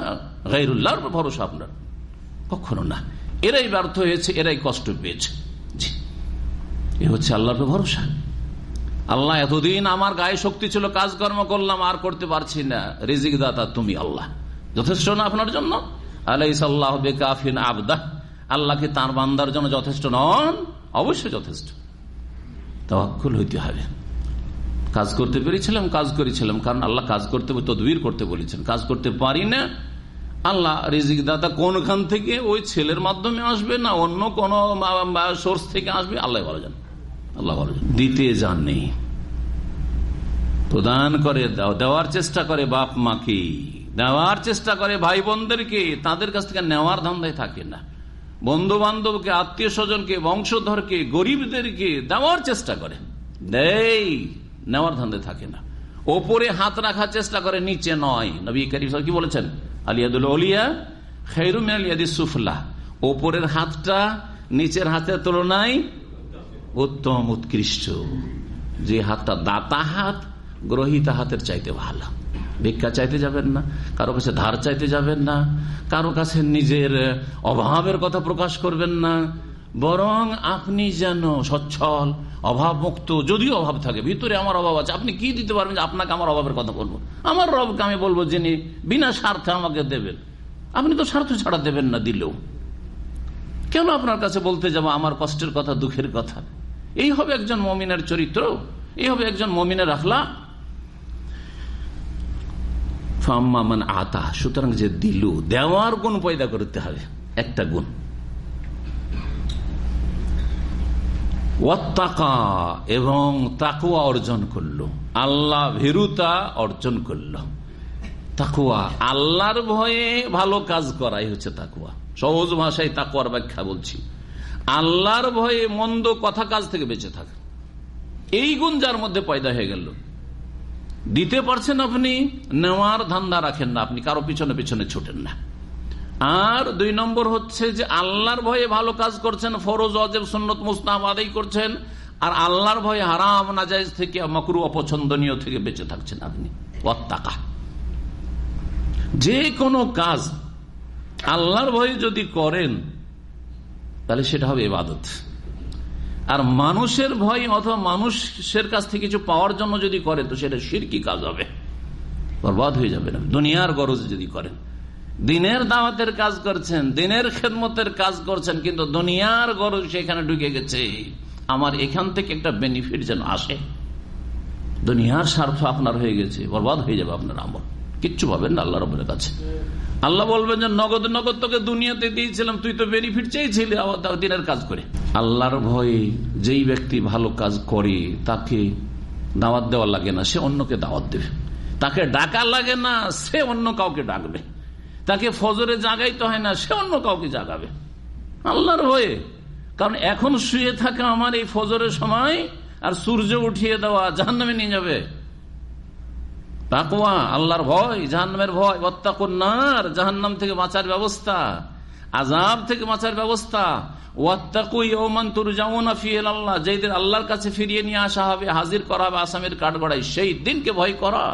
গাইরুল্লাহর উপর ভরসা আপনার। কখনো না। এরাই ব্যর্থ হয়েছে, এরাই কষ্ট পেয়েছে। এ হচ্ছে আল্লাহর উপর ভরসা। আল্লাহ এতদিন আমার গায়ে শক্তি ছিল, কাজকর্ম করলাম, আর করতে পারছি না। রিজিক দাতা তুমি আল্লাহ। যথেষ্ট না আপনার জন্য? আল্লাহ বেকাফিন আবদা আল্লাহকে তার বান্দার জন্য যথেষ্ট নন? অবশ্যই যথেষ্ট। তওয়াক্কুল হইতে হবে। কাজ করতে পেরেছিলাম, কাজ করেছিলাম। কারণ আল্লাহ কাজ করতে, তদবির করতে বলেছেন। কাজ করতে পারি না। আল্লাহ রিজিক দাতা কোনখান থেকে ওই ছেলের মাধ্যমে আসবে না অন্য কোন সোর্স থেকে আসবে? আল্লাহ ভালো জান। আল্লাহ ভালো জান। দিতে যান নেই। প্রদান করে, দেওয়ার চেষ্টা করে বাপ মাকে দেওয়ার চেষ্টা করে ভাই বোনদেরকে তাদের কাছ থেকে নেওয়ার ধান্দায় থাকে না। বন্ধু বান্ধবকে আত্মীয় স্বজনকে বংশধরকে, গরিবদেরকে দেওয়ার চেষ্টা করে। দেই নেওয়ার ধান্দে থাকে না। ওপরে হাত রাখার চেষ্টা করে, নিচে নয়। নবী করিম কি বলেছেন? আলিয়াদুল অলিয়া খেরুম আলিয়াদি সুফলা। ওপরের হাতটা নিচের হাতের তুলনায় উত্তম, উৎকৃষ্ট। যে হাতটা দাতা হাত, গ্রহিতা হাতের চাইতে ভালো। ভিক্ষা চাইতে যাবেন না, কারও কাছে ধার চাইতে যাবেন না, কারও কাছে নিজের অভাবের কথা প্রকাশ করবেন না। বরং আপনি যেন সচ্ছল অভাব মুক্ত যদিও অভাব থাকে, ভিতরে আমার অভাব আছে, আপনি কি দিতে পারবেন আপনাকে আমার অভাবের কথা বলব? আমার রবকে আমি বলব যিনি বিনা স্বার্থে আমাকে দেবেন। আপনি তো স্বার্থ ছাড়া দেবেন না, দিলেও। কেন আপনার কাছে বলতে যাব, আমার কষ্টের কথা, দুঃখের কথা? এই হবে একজন মমিনের চরিত্র, এই হবে একজন মমিনের আখলা আতা, সুতরাং যে দিল, দেওয়ার গুণ পয়দা করতে হবে, একটা গুণ। এবং তাকুয়া অর্জন করল। আল্লাহ ভীরুতা অর্জন করল। তাকুয়া, আল্লাহর ভয়ে ভালো কাজ করাই হচ্ছে তাকুয়া। সহজ ভাষায় তাকুয়ার ব্যাখ্যা বলছি। আল্লাহর ভয়ে মন্দ কথা কাজ থেকে বেঁচে থাকা। এই গুণ যার মধ্যে পয়দা হয়ে গেল। দিতে পারছেন আপনি, নেওয়ার ধান্দা রাখেন না আপনি, কারও পিছনে পিছনে ছুটেন না। আর দুই নম্বর হচ্ছে যে আল্লাহর ভয়ে ভালো কাজ করছেন, ফরোজ অজেব সুন্নত মুস্তাহ আদায় করছেন, আর আল্লাহর ভয়ে হারাম নাজাইজ থেকে, মকরু, অপছন্দনীয় থেকে বেঁচে থাকছেন আপনি। অত্যাকা যে কোনো কাজ আল্লাহর ভয়ে যদি করেন, তাহলে সেটা হবে এবাদত আর মানুষের ভয় অথবা মানুষের কাছ থেকে কিছু পাওয়ার জন্য যদি করে, তো সেটা সিরকি কাজ হবে। বরবাদ হয়ে যাবে না। দুনিয়ার গরজ যদি করেন। দিনের দাওয়াতের কাজ করছেন, দিনের খেদমতের কাজ করছেন, কিন্তু দুনিয়ার গরজ সেখানে ঢুকে গেছে। আমার এখান থেকে একটা বেনিফিট যেন আসে। দুনিয়ার স্বার্থ আপনার হয়ে গেছে। বরবাদ হয়ে যাবে আপনার আমল। কিচ্ছু পাবেন না আল্লাহ রবের কাছে। আল্লাহ বলবেন যে, নগদ নগদ তোকে দুনিয়াতে দিয়েছিলাম, তুই তো বেনিফিট চেয়েছিলি দিনের কাজ করে। আল্লাহর ভয়ে যেই ব্যক্তি ভালো কাজ করে, তাকে দাওয়াত দেওয়া লাগে না, সে অন্যকে দাওয়াত দেবে। তাকে ডাকা লাগে না, সে অন্য কাউকে ডাকবে। তাকে ফজরে জাগাইতে হয় না, সে অন্য কাউকে জাগাবে। আল্লাহর ভয়ে। কারণ এখন শুয়ে থাকা আমার এই ফজরের সময়, আর সূর্য উঠিয়ে দেওয়া জাহান নামে নিয়ে যাবে। তাকুয়া আল্লাহর ভয়, জাহান্নামের ভয় ওয়াত্তাকুন্নার জাহান্নাম থেকে বাঁচার ব্যবস্থা আজাব থেকে বাঁচার ব্যবস্থা যেদিন আল্লাহর কাছে ফিরিয়ে নিয়ে আসা হবে, হাজির করা হবে সেই দিনকে ভয় করা।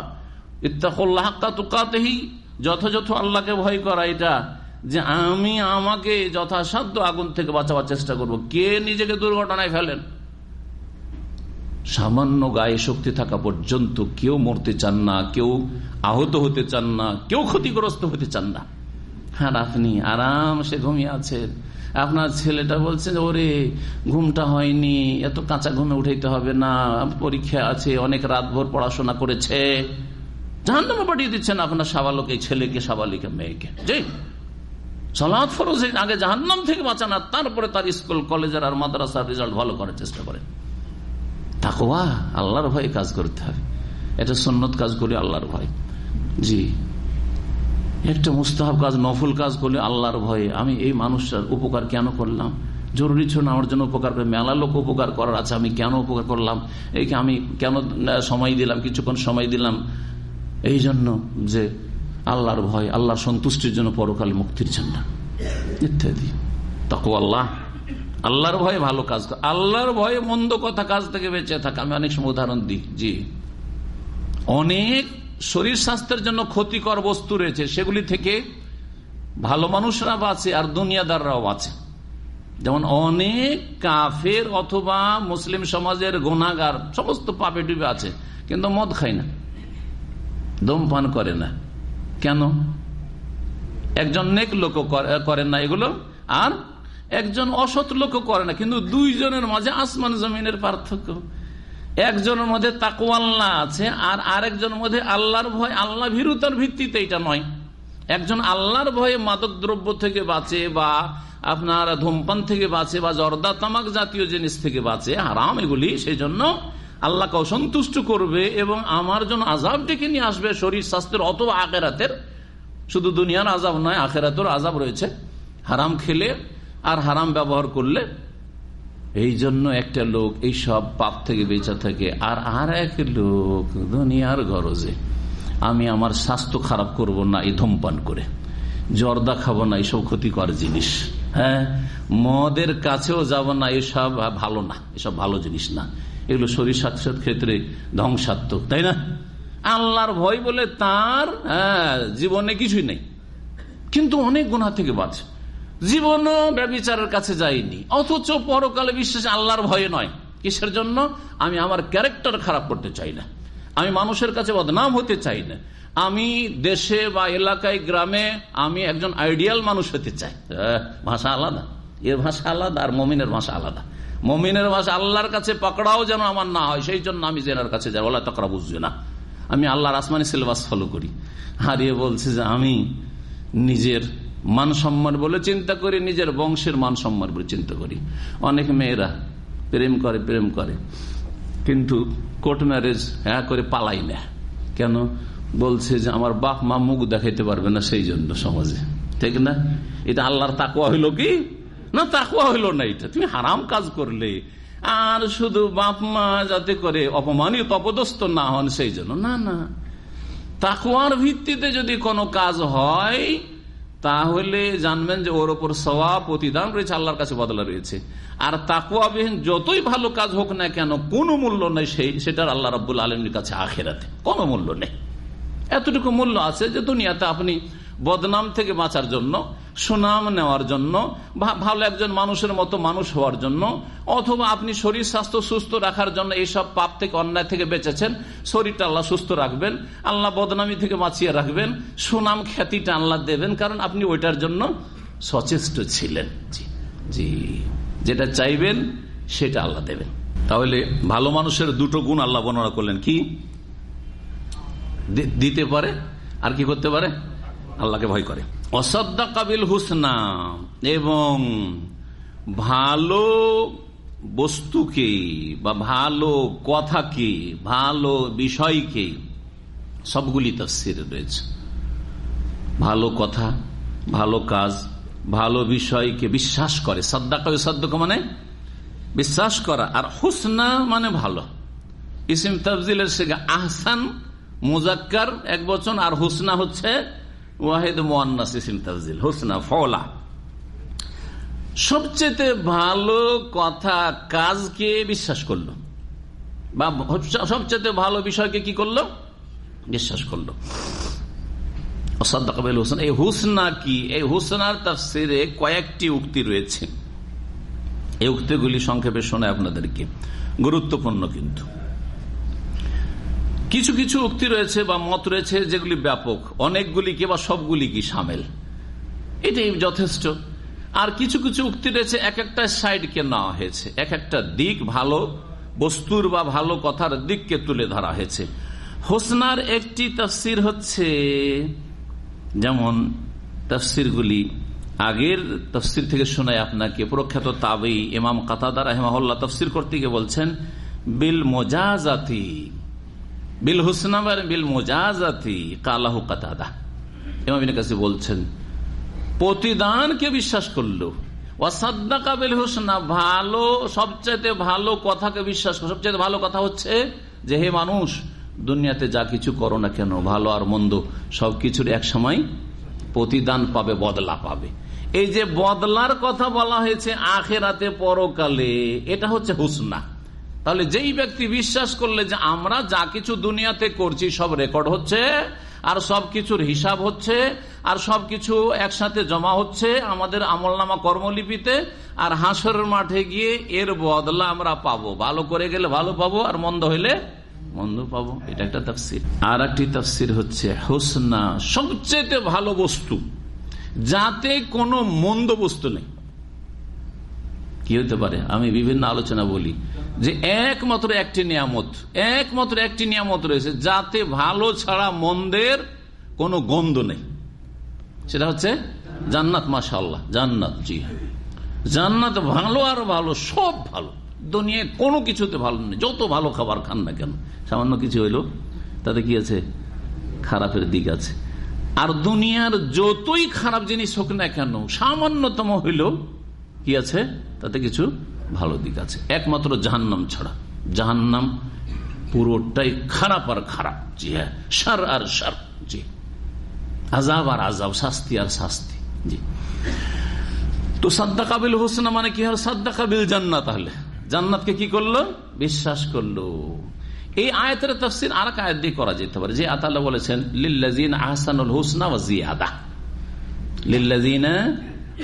যথাযথ ভয় করা এটা, যে আমি আমাকে যথাসাধ্য আগুন থেকে বাঁচাবার চেষ্টা করব। কে নিজেকে দুর্ঘটনায় ফেলেন? সামান্য গায়ে শক্তি থাকা পর্যন্ত কেউ মরতে চান না, কেউ আহত হতে চান না, কেউ ক্ষতিগ্রস্ত হতে চান না। হ্যাঁ আপনি আরাম সে ঘুমিয়ে আছেন। আপনার ছেলেটা বলছে ওরে, ঘুমটা হয়নি, এত কাঁচা ঘুমে উঠাইতে হবে না, পরীক্ষা আছে, অনেক রাত ভোর পড়াশোনা করেছে। জাহান্নামে পাঠিয়ে দিচ্ছেন আপনার সাবালক, এই ছেলেকে, সাবালিকা মেয়েকে। জি। সলাদ ফরজ, আগে জাহান্নাম থেকে বাঁচান, আর তারপরে তার স্কুল, কলেজের আর মাদ্রাসার রেজাল্ট ভালো করার চেষ্টা করেন। তাকোয়া আল্লাহর ভয়ে কাজ করতে হবে। এটা সন্ন্যত কাজ করি আল্লাহর ভয়। জি। একটা মুস্তাহাব কাজ, নফল কাজ করলে আল্লাহর ভয়ে। আমি এই মানুষটার উপকার কেন করলাম? জরুরি ছিল না, আমার জন্য উপকার করে। মেলা লোক উপকার করার আছে, আমি কেন উপকার করলাম? এই আমি কেন সময় দিলাম, কিছুক্ষণ সময় দিলাম? এই জন্য যে আল্লাহর ভয়, আল্লাহর সন্তুষ্টির জন্য পরকালে মুক্তির জন্য। ইত্যাদি। তাকু আল্লাহ। আল্লাহর ভয়ে ভালো কাজ আল্লাহর ভয়ে মন্দ কথা কাজ থেকে বেঁচে থাকে। আমি অনেক সময় উদাহরণ দিই। জি। অনেক শরীর স্বাস্থ্যের জন্য ক্ষতিকর বস্তু রয়েছে, সেগুলি থেকে ভালো মানুষরা বাঁচে আর দুনিয়াদাররাও বাঁচে। যেমন অনেক কাফের অথবা মুসলিম সমাজের গোনাগার সমস্ত পাপে ডুবে আছে, কিন্তু মদ খায় না। দম পান করে না। কেন? একজন নেক লোক করেন না এগুলো। আর একজন অসৎ লোক করে না, কিন্তু দুইজনের মাঝে আসমান জমিনের পার্থক্য। একজনের মধ্যে তাকুয়াল্লা আছে, আর আরেকজনের মধ্যে আল্লাহর ভয়, আল্লাহ ভীরুতার ভিত্তিতে এটা নয়। একজন আল্লাহর ভয়ে মাদক দ্রব্য থেকে বাঁচে বা আপনার ধূমপান থেকে বাঁচে বা জর্দা তামাক জাতীয় জিনিস থেকে বাঁচে, হারাম, এগুলি সেই জন্য আল্লাহকে অসন্তুষ্ট করবে এবং আমার জন্য আজাব ডেকে নিয়ে আসবে শরীর স্বাস্থ্যের অত আখেরাতের। শুধু দুনিয়ার আজাব নয় আখেরাতের আজাব রয়েছে। হারাম খেলে আর হারাম ব্যবহার করলে এই জন্য একটা লোক এই সব পাপ থেকে বেঁচে থাকে। আর আর এক লোক দুনিয়ার গরজে। আমি আমার স্বাস্থ্য খারাপ করব না, এই ধূমপান করে। জর্দা খাব না এইসব ক্ষতিকর জিনিস। হ্যাঁ? মদের কাছেও যাব না, এসব ভালো না, এসব ভালো জিনিস না। এগুলো শরীর স্বাস্থ্যের ক্ষেত্রে ধ্বংসাত্মক, তাই না? আল্লাহর ভয় বলে তার হ্যাঁ জীবনে কিছুই নেই। কিন্তু অনেক গুণা থেকে বাঁচে। জীবনও ব্যবচারের কাছে যাইনি। অথচ পরকালে বিশ্বাস আল্লাহর ভয়ে নয়। কিসের জন্য? আমি আমার ক্যারেক্টার খারাপ করতে চাই না। আমি মানুষের কাছে বদনাম হতে চাই না। আমি দেশে বা এলাকায়, গ্রামে আমি একজন আইডিয়াল মানুষ হতে চাই। ভাষা আলাদা। এর ভাষা আলাদা আর মমিনের ভাষা আলাদা। মমিনের ভাষা আল্লাহর কাছে পাকড়াও যেন আমার না হয়, সেই জন্য আমি জেনার কাছে যাই। ওলা তকরা বুঝবে না। আমি আল্লাহর আসমানি সিলেবাস ফলো করি। হারিয়ে বলছে যে আমি নিজের মান সম্মান বলে চিন্তা করি, নিজের বংশের মান সম্মান বলে চিন্তা করি। অনেক মেয়েরা প্রেম করে প্রেম করে। কিন্তু কোর্ট ম্যারেজ হ্যাঁ করে পালাই না। কেন? বলছে যে আমার বাপ মা মুখ দেখাইতে পারবে না সেই জন্য সমাজে। ঠিক না? এটা আল্লাহর তাকুয়া হইল কি? না তাকুয়া হইল না এটা। তুমি হারাম কাজ করলে। আর শুধু বাপ মা যাতে করে অপমানিত, অপদস্থ না হন সেই জন্য। না না। তাকুয়ার ভিত্তিতে যদি কোনো কাজ হয় তাহলে জানবেন যে ওর ওপর সওয়া প্রতিদান রয়েছে, আল্লাহর কাছে বদলা রয়েছে। আর তাকুয়াবিহীন যতই ভালো কাজ হোক না কেন, কোনো মূল্য নেই সেই, সেটার আল্লাহ রাবুল আলমীর কাছে আখেরাতে। কোনো মূল্য নেই। এতটুকু মূল্য আছে যে দুনিয়াতে আপনি বদনাম থেকে বাঁচার জন্য সুনাম নেওয়ার জন্য ভালো একজন মানুষের মতো মানুষ হওয়ার জন্য, অথবা আপনি শরীর স্বাস্থ্য সুস্থ রাখার জন্য এইসব পাপ থেকে অন্যায় থেকে বেঁচেছেন, শরীরটা আল্লাহ সুস্থ রাখবেন, আল্লাহ বদনামি থেকে বাঁচিয়ে রাখবেন, সুনাম খ্যাতিটা আল্লাহ দেবেন, কারণ আপনি ওইটার জন্য সচেষ্ট ছিলেন। জি জি। যেটা চাইবেন, সেটা আল্লাহ দেবেন। তাহলে ভালো মানুষের দুটো গুণ আল্লাহ বর্ণনা করলেন কি? দিতে পারে, আর কি করতে পারে? আল্লাহকে ভয় করে। অসদ্দা কাবিল হুসনা, এবং ভালো বস্তুকে বা ভালো কথাকে, ভালো বিষয়কে, সবগুলি তফসিরে রয়েছে। ভালো কথা, ভালো কাজ, ভালো বিষয়কে বিশ্বাস করে। সদ্দা কবি সদ্দক মানে বিশ্বাস করা, আর হুসনা মানে ভালো। ইসিম তফজিলের সেগা আহসান, মুজাক্কার এক বচন, আর হুসনা হচ্ছে ওয়াহেদ মোয়ান্নাস ইসিম তফজিল, হুসনা ফলা সবচেয়ে ভালো কথা কাজকে বিশ্বাস করল। বা সবচেয়ে ভালো বিষয়কে কি করল? বিশ্বাস করল। অসাদ্দাকাবিল হোসেন, এই হুসনা কি? এই হুসনার তাফসিরে কয়েকটি উক্তি রয়েছে। এই উক্তিগুলি সংক্ষেপে শোনে আপনাদেরকে। গুরুত্বপূর্ণ কিন্তু। কিছু কিছু উক্তি রয়েছে বা মত রয়েছে যেগুলি ব্যাপক। অনেকগুলি কি বা সবগুলি কি সামেল? এটাই যথেষ্ট। আর কিছু কিছু উক্তি রয়েছে, এক একটা সাইডকে নেওয়া হয়েছে। এক একটা দিক ভালো, বস্তুর বা ভালো কথার দিককে তুলে ধরা হয়েছে। হোসনার একটি তফসির হচ্ছে, যেমন তফসিরগুলি আগের তফসির থেকে শোনায় আপনাকে প্রখ্যাত তাবেই ইমাম কাতাদার রহমাল্লাহ তফসির করতে গিয়ে বলছেন, বিল মোজাজাতি। বিল হুসনাবার বিল মোজাজাতি, কালাহু কাতাদা। ইমামিনের কাছে বলছেন, প্রতিদানকে বিশ্বাস করল। অসাদ্দা কাবিল হোসনা, ভালো, সবচাইতে ভালো কথাকে বিশ্বাস করো। সবচেয়ে ভালো কথা হচ্ছে যে, হে মানুষ, দুনিয়াতে যা কিছু করো না কেন, ভালো আর মন্দ সবকিছুর এক সময় প্রতিদান পাবে, বদলা পাবে। এই যে বদলার কথা বলা হয়েছে, আখেরাতে পরকালে, এটা হচ্ছে হুসনা। তাহলে যেই ব্যক্তি বিশ্বাস করলে যে আমরা যা কিছু দুনিয়াতে করছি, সব রেকর্ড হচ্ছে, আর সব কিছুর হিসাব হচ্ছে, আর সবকিছু একসাথে জমা হচ্ছে, আমাদের আমলনামা কর্মলিপিতে, আর হাঁসরের মাঠে গিয়ে এর বদলা আমরা পাবো। ভালো করে গেলে ভালো পাবো, আর মন্দ হইলে মন্দ পাবো। এটা একটা তফসির। আর একটি তফসির হচ্ছে হোসনা সবচেয়ে ভালো বস্তু। যাতে কোনো মন্দ বস্তু নেই। কি হতে পারে? আমি বিভিন্ন আলোচনা বলি যে একমাত্র একটি নিয়ামত, একমাত্র একটি নিয়ামত রয়েছে, যাতে ভালো ছাড়া মন্দের কোনো গন্ধ নেই। সেটা হচ্ছে জান্নাত মাশাল্লাহ জান্নাত, জি জান্নাত ভালো আর ভালো, সব ভালো। দুনিয়ায় কোনো কিছুতে ভালো নেই, যত ভালো খাবার খান না কেন। সামান্য কিছু হইল, তাতে কি আছে? খারাপের দিক আছে। আর দুনিয়ার যতই খারাপ জিনিস হোক না কেন, সামান্যতম হইল কি আছে? তাতে কিছু ভালো দিক আছে। একমাত্র জাহান্নাম ছাড়া। জাহান্নাম পুরোটাই খারাপ আর খারাপ। জি হ্যাঁ সার আর সার জি। আজাব আর আজাব শাস্তি আর শাস্তি। জি। তো সাদ্দা কাবিল হোসেনা মানে কি হয় সাদ্দা কাবিল জান্নাত তাহলে। জান্নাতকে কি করল? বিশ্বাস করল। এই আয়তের তফসির আর এক আয়াত দিয়ে করা যেতে পারে। যে আতাল্লাহ বলেছেন লিল্লাজিন আহসানুল হুসনা ওয়া জিয়াদা লিল্লাজিন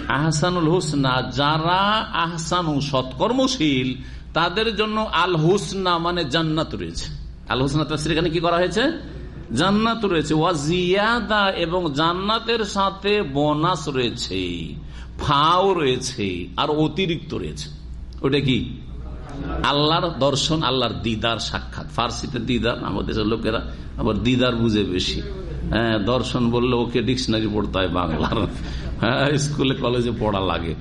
আহসানুল হুসনা, যারা আহসানু সৎকর্মশীল, তাদের জন্য আল হুসনা মানে জান্নাত রয়েছে। আল হুসনা তফসির এখানে কি করা হয়েছে? জান্নাত রয়েছে। ওয়াজিয়াদা এবং জান্নাতের সাথে বোনাস রয়েছে, ফাও রয়েছে, আর অতিরিক্ত রয়েছে। ওটা কি? আল্লাহর দর্শন, আল্লাহর দিদার সাক্ষাৎ। ফার্সিতে দিদার, আমাদের লোকেরা আবার দিদার বুঝে বেশি। হ্যাঁ দর্শন বললে ওকে ডিকশনারি পড়তে হয় বাংলার। স্কুলে, কলেজে পড়া লাগে।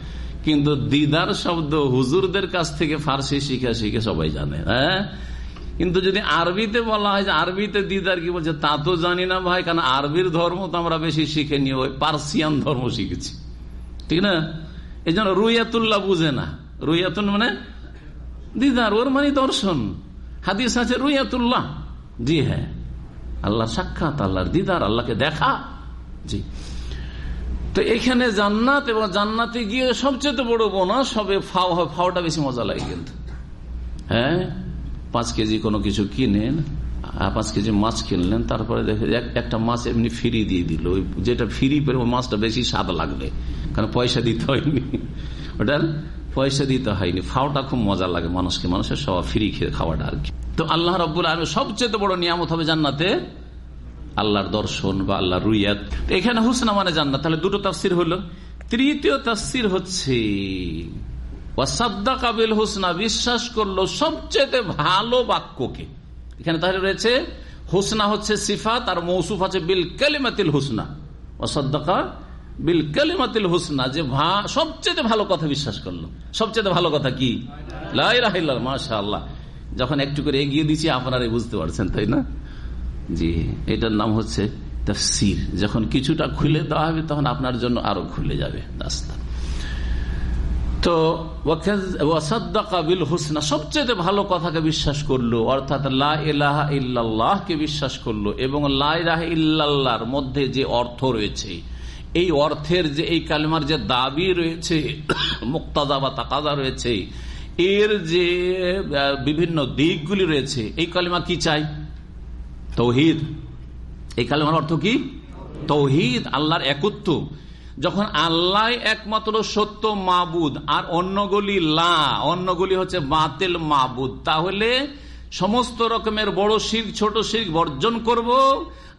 কিন্তু দিদার শব্দ হুজুরদের কাছ থেকে ফার্সি শিখে শিখে সবাই জানে হ্যাঁ? কিন্তু যদি আরবিতে বলা হয় যে, আরবিতে দিদার কি বলছে, তা তো জানি না ভাই, কারণ আরবির ধর্ম তো আমরা বেশি শিখে নি ওই পার্সিয়ান ধর্ম শিখেছি। ঠিক না? এই জন্য রুইয়াতুল্লাহ বুঝে না। রুইয়াতুল মানে দিদার, ওর মানে দর্শন। হাদিস আছে রুইয়াতুল্লাহ। জি হ্যাঁ। আল্লাহ সাক্ষাৎ, আল্লাহর দিদার, আল্লাহকে দেখা। জি। তো এখানে জান্নাত এবং জান্নাতে গিয়ে সবচেয়ে বড় বোনাস হবে ফাও হয় ফাওটা বেশি মজা লাগে কিন্তু। হ্যাঁ? পাঁচ কেজি কোনো কিছু কিনেন পাঁচ কেজি মাছ কিনলেন, তারপরে দেখে একটা মাছ এমনি ফ্রি দিয়ে দিল। যেটা ফ্রি পেরে ওই মাছটা বেশি স্বাদ লাগবে, কারণ পয়সা দিতে হয়নি। ওটার পয়সা দিতে হয়নি। ফাওটা খুব মজা লাগে মানুষকে, মানুষের সব ফ্রি খেয়ে খাওয়াটা আর কি। তো আল্লাহ রব্বুল আলম সবচেয়ে বড় নিয়ামত হবে জান্নাতে আল্লাহর দর্শন বা আল্লাহ রুইয়াত। এখানে হুসনা মানে জান্নাত। তাহলে দুটো তাফসির হলো। তৃতীয় তাফসির হচ্ছে কাবিল হুসনা, বিশ্বাস করল সবচেয়ে ভালো বাক্যকে। এখানে তাহলে রয়েছে, হুসনা হচ্ছে সিফাত আর মৌসুফ আছে বিল কালিমাতিল হুসনা। ওসাদ্দাকা বিল কালিমাতিল হুসনা, যে সবচেয়ে ভালো কথা বিশ্বাস করল। সবচেয়ে ভালো কথা কি? মাশা আল্লাহ যখন একটু করে এগিয়ে দিচ্ছি, আপনারাই বুঝতে পারছেন, তাই না? জি, এটার নাম হচ্ছে তফসির। যখন কিছুটা খুলে দেওয়া হবে, তখন আপনার জন্য আরও খুলে যাবে রাস্তা। সবচেয়ে ভালো কথাকে বিশ্বাস করল, অর্থাৎ বিশ্বাস করল, এবং মধ্যে যে অর্থ রয়েছে, এই অর্থের যে, এই কালিমার যে দাবি রয়েছে, মুক্তাদা বা তাকাদা রয়েছে, এর যে বিভিন্ন দিকগুলি রয়েছে, এই কালিমা কি চাই তৌহিদ। এই কালিমার অর্থ কি? তৌহিদ, আল্লাহর একত্ব। যখন আল্লাহ একমাত্র সত্য মাবুদ আর অন্যগুলি লা অন্যগুলি হচ্ছে বাতিল মাবুদ, তাহলে সমস্ত রকমের বড় শিখ ছোট শিখ বর্জন করব।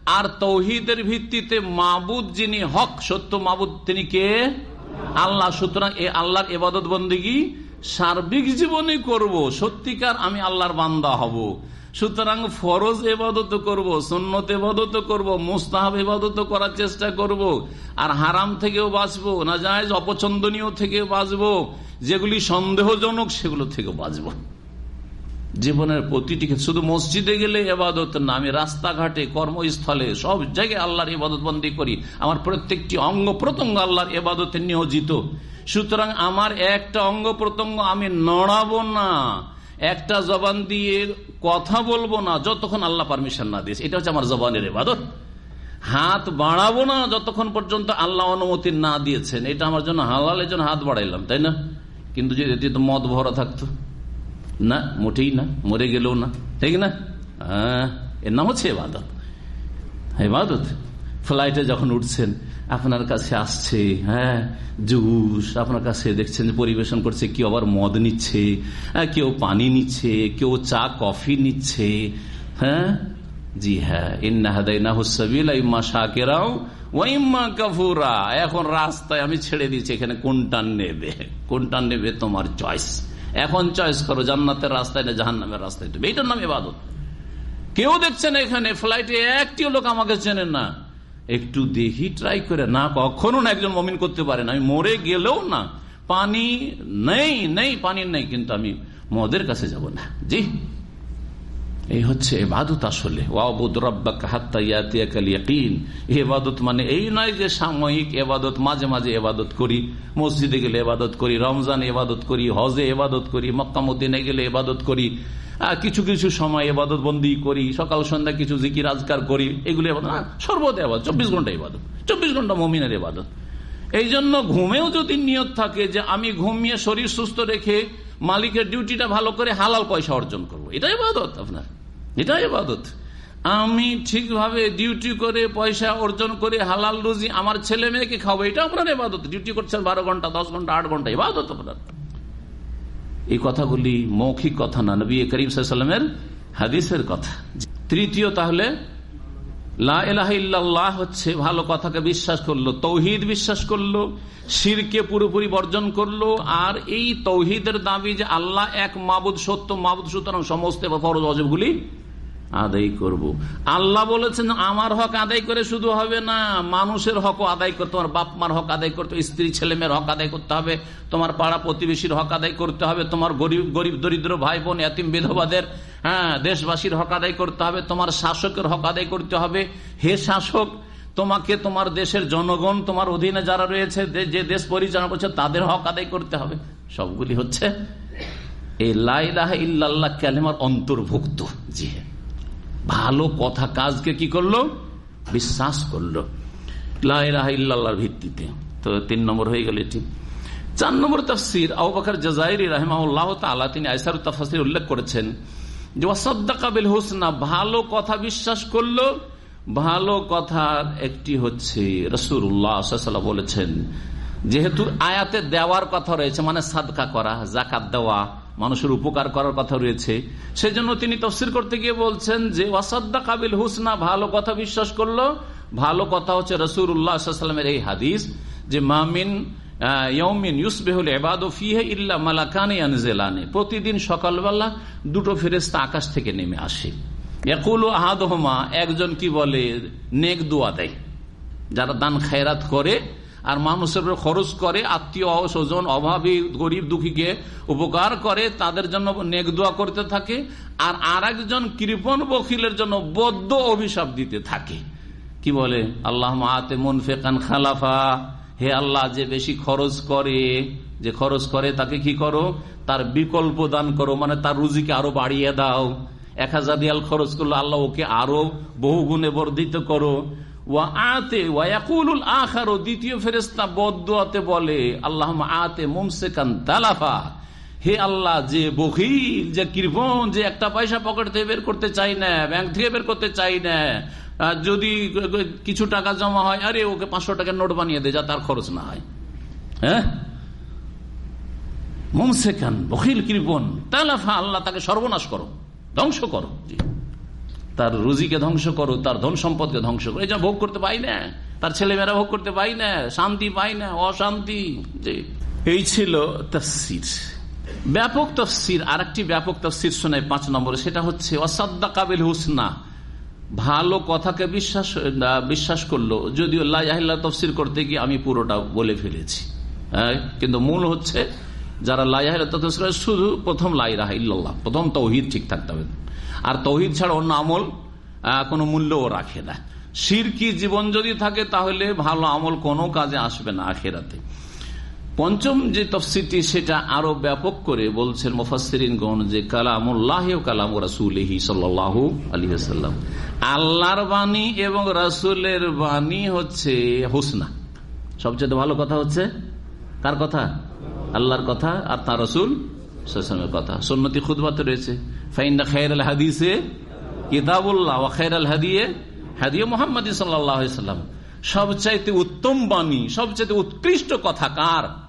আর তৌহিদের ভিত্তিতে মাবুদ যিনি হক, সত্য মাবুদ তিনি কে? আল্লাহ। সুতরাং এ আল্লাহর এবাদত বন্দিগি সার্বিক জীবনে করব। সত্যিকার আমি আল্লাহর বান্দা হব। সুতরাং ফরজ এবাদত করব, সন্নত এবাদত করব, মুস্তাহাব এবাদত করার চেষ্টা করব, আর হারাম থেকেও বাঁচবো না যায় অপছন্দনীয় থেকে বাঁচবো, যেগুলি সন্দেহজনক সেগুলো থেকে বাঁচবো। জীবনের প্রতিটি শুধু মসজিদে গেলে এবাদত না, আমি রাস্তাঘাটে, কর্মস্থলে, সব জায়গায় আল্লাহর ইবাদত বন্দি করি। আমার প্রত্যেকটি অঙ্গ প্রত্যঙ্গ আল্লাহর এবাদতে নিয়োজিত। সুতরাং আমার একটা অঙ্গ প্রত্যঙ্গ আমি নড়াবো না। একটা জবান দিয়ে কথা বলব না, যতক্ষণ আল্লাহ পারমিশন না দিয়েছে। এটা হচ্ছে আমার জবানের এবাদত হাত বাড়াবো না, যতক্ষণ পর্যন্ত আল্লাহ অনুমতি না দিয়েছেন। এটা আমার জন্য হালাল জন্য হাত বাড়াইলাম, তাই না? কিন্তু যদি তো মদ ভরা থাকতো। না, মোটেই না, মরে গেলেও না, ঠিক না? হ্যাঁ এর নাম হচ্ছে এবাদত এবাদত ফ্লাইটে যখন উঠছেন আপনার কাছে আসছে হ্যাঁ? জুস, আপনার কাছে দেখছেন পরিবেশন করছে, কেউ আবার মদ নিচ্ছে কেউ পানি নিচ্ছে, কেউ চা, কফি নিচ্ছে হ্যাঁ? জি হ্যাঁ। কাফুরা। এখন রাস্তায় আমি ছেড়ে দিচ্ছি এখানে কোনটা নেবে? কোনটা নেবে তোমার চয়েস এখন চয়েস করো, জান্নাতের রাস্তায় না জাহান নামের রাস্তায়? এইটার নাম এবাদত কেউ দেখছেন এখানে ফ্লাইটে একটিও লোক আমাকে চেনে না। একটু দেখি ট্রাই করে। না, কখনো না একজন মমিন করতে পারে না। আমি মরে গেলেও না। পানি নেই নেই, পানি নেই, কিন্তু আমি মদের কাছে যাব না। জি। এই হচ্ছে এবাদত আসলে। এবাদত মানে এই নয় যে সাময়িক এবাদত, মাঝে মাঝে এবাদত করি। মসজিদে গেলে এবাদত করি, রমজান এবাদত করি, হজে এবাদত করি মক্কামুদ্দিনে গেলে এবাদত করি। কিছু কিছু সময় এবাদত বন্দি করি, সকাল, সন্ধ্যা কিছু জিকির, আজকার করি, এগুলো সর্বদা এবাদত চব্বিশ ঘণ্টা এবাদত চব্বিশ ঘণ্টা মমিনের এবাদত এই জন্য ঘুমেও যদি নিয়ত থাকে যে আমি ঘুমিয়ে শরীর সুস্থ রেখে মালিকের ডিউটিটা ভালো করে হালাল পয়সা অর্জন করব, এটাই এবাদত আপনার, এটাই এবাদত আমি ঠিকভাবে ডিউটি করে পয়সা অর্জন করে হালাল রুজি আমার ছেলে মেয়েকে খাব এটা আপনার এবাদত ডিউটি করছেন বারো ঘণ্টা, দশ ঘণ্টা, আট ঘণ্টা এবাদত আপনার। এই কথাগুলি মৌখিক কথা না। নবী করিম সাল্লামের হাদিসের কথা। তৃতীয় তাহলে, লা ইলাহা হচ্ছে ভালো কথাকে বিশ্বাস করল, তৌহিদ বিশ্বাস করল, শিরকে পুরোপুরি বর্জন করল, আর এই তৌহিদের দাবি যে আল্লাহ এক মাবুদ সত্য, মাবুদ সুতরাং সমস্ত ফরজ অজবগুলি আদায় করব। আল্লাহ বলেছেন, আমার হক আদায় করে শুধু হবে না, মানুষের হকও আদায় করতে তোমার বাপ মার হক আদায় করতে স্ত্রী ছেলে মেয়ের হক আদায় করতে হবে, তোমার পাড়া প্রতিবেশীর হক আদায় করতে হবে, তোমার গরিব গরিব, দরিদ্র ভাই বোন এতিম বিধবাদের হ্যাঁ দেশবাসীর হক আদায় করতে হবে, তোমার শাসকের হক আদায় করতে হবে। হে শাসক, তোমাকে তোমার দেশের জনগণ, তোমার অধীনে যারা রয়েছে, যে দেশ পরিচালনা করছে, তাদের হক আদায় করতে হবে। সবগুলি হচ্ছে এই লাইলাহ ইল্লাল্লাহ ক্যালেমার অন্তর্ভুক্ত। জি হ্যাঁ। ভালো কথা কাজকে কি করল? বিশ্বাস করল। লাইলাহার ভিত্তিতে। তো তিন নম্বর হয়ে গেল এটি। চার নম্বর তফসির আবাকার জাজাইরি রাহমাউল্লাহ তালা তিনি আইসার তফসির উল্লেখ করেছেন যে ওয়াসদ্দাকাবিল হোসনা, ভালো কথা বিশ্বাস করল। ভালো কথার একটি হচ্ছে রসুল্লাহ বলেছেন, যেহেতু আয়াতে দেওয়ার কথা রয়েছে মানে সাদকা করা জাকাত দেওয়া মানুষের উপকার করার কথা রয়েছে। সেজন্য তিনি তফসির করতে গিয়ে বলছেন যে, ওয়াসাদ্দা কাবিল হুসনা ভালো কথা বিশ্বাস করল। ভালো কথা হচ্ছে রসুর উল্লাহামের এই হাদিস যে মামিন প্রতিদিন সকালবেলা দুটো ফেরেস্তা আকাশ থেকে নেমে আসে। একজন কি বলে, নেক দোয়া দেয়। যারা দান খায়রাত করে আর মানুষের উপরে খরচ করে, আত্মীয়, স্বজন, অভাবী, গরিব, দুঃখীকে উপকার করে, তাদের জন্য নেক দোয়া করতে থাকে। আর আর একজন কৃপন বকিলের জন্য বদ্ধ অভিশাপ দিতে থাকে। কি বলে? আল্লাহ মাতে মন ফেকান খালাফা। হে আল্লাহ, যে বেশি খরচ করে, যে খরচ করে তাকে কি করো? তার বিকল্প দান করো মানে তার রুজিকে আরও বাড়িয়ে দাও। এক হাজার রিয়াল খরচ করল আল্লাহ ওকে আরও বহু গুণে বর্ধিত করো। আখারো, দ্বিতীয় ফেরেস্তা বলে আল্লাহ তালাফা। হে আল্লাহ, যে বহিল যে কৃপন যে একটা পয়সা পকেট থেকে বের করতে চাই না, ব্যাংক বের করতে চাই না যদি কিছু টাকা জমা হয়, আরে ওকে পাঁচশো টাকার নোট বানিয়ে দে, যা তার খরচ না হয়। হ্যাঁ? মুমসেকান বহিল কৃপন তালাফা, আল্লাহ তাকে সর্বনাশ করো, ধ্বংস করো। জি। তার রুজিকে ধ্বংস করো, তার ধন সম্পদকে ধ্বংস করো। এই ভোগ করতে পাই না। তার ছেলেমেয়েরা ভোগ করতে পাই না। শান্তি পাই না। অশান্তি। যে এই ছিল তফসির। ব্যাপক তফসির আর একটি ব্যাপক তফসির শোনায় পাঁচ নম্বরে। সেটা হচ্ছে অসাদ্দা কাবিল হুসনা। ভালো কথাকে বিশ্বাস বিশ্বাস করল। যদিও লাহিল্লা তফসির করতে গিয়ে আমি পুরোটা বলে ফেলেছি। হ্যাঁ কিন্তু মূল হচ্ছে, যারা তফসির শুধু প্রথম লাই রাহ ইল্লাল্লাহ, প্রথম তৌহিদ ঠিক থাকতে হবে। আর তৌহিদ ছাড়া অন্য আমল কোনো মূল্যও রাখে না। সিরকি জীবন যদি থাকে, তাহলে ভালো আমল কোনো কাজে আসবে না আখেরাতে। পঞ্চম যে তফসিটি, সেটা আরও ব্যাপক করে বলছেন মুফাসরিনগণ যে কালামুল্লাহ কালাম রাসুলহি সাল্লাহ আলী সাল্লাম আল্লাহর বাণী এবং রাসুলের বাণী হচ্ছে হুসনা। সবচেয়ে ভালো কথা হচ্ছে কার কথা? আল্লাহর কথা আর তার রসুল কথা। সন্নতি খুদবাতে রয়েছে। আল হাদিয়ে হাদিয়ে মোহাম্মদ সাল্লাম সবচাইতে উত্তম বাণী, সবচাইতে উৎকৃষ্ট কথা কার?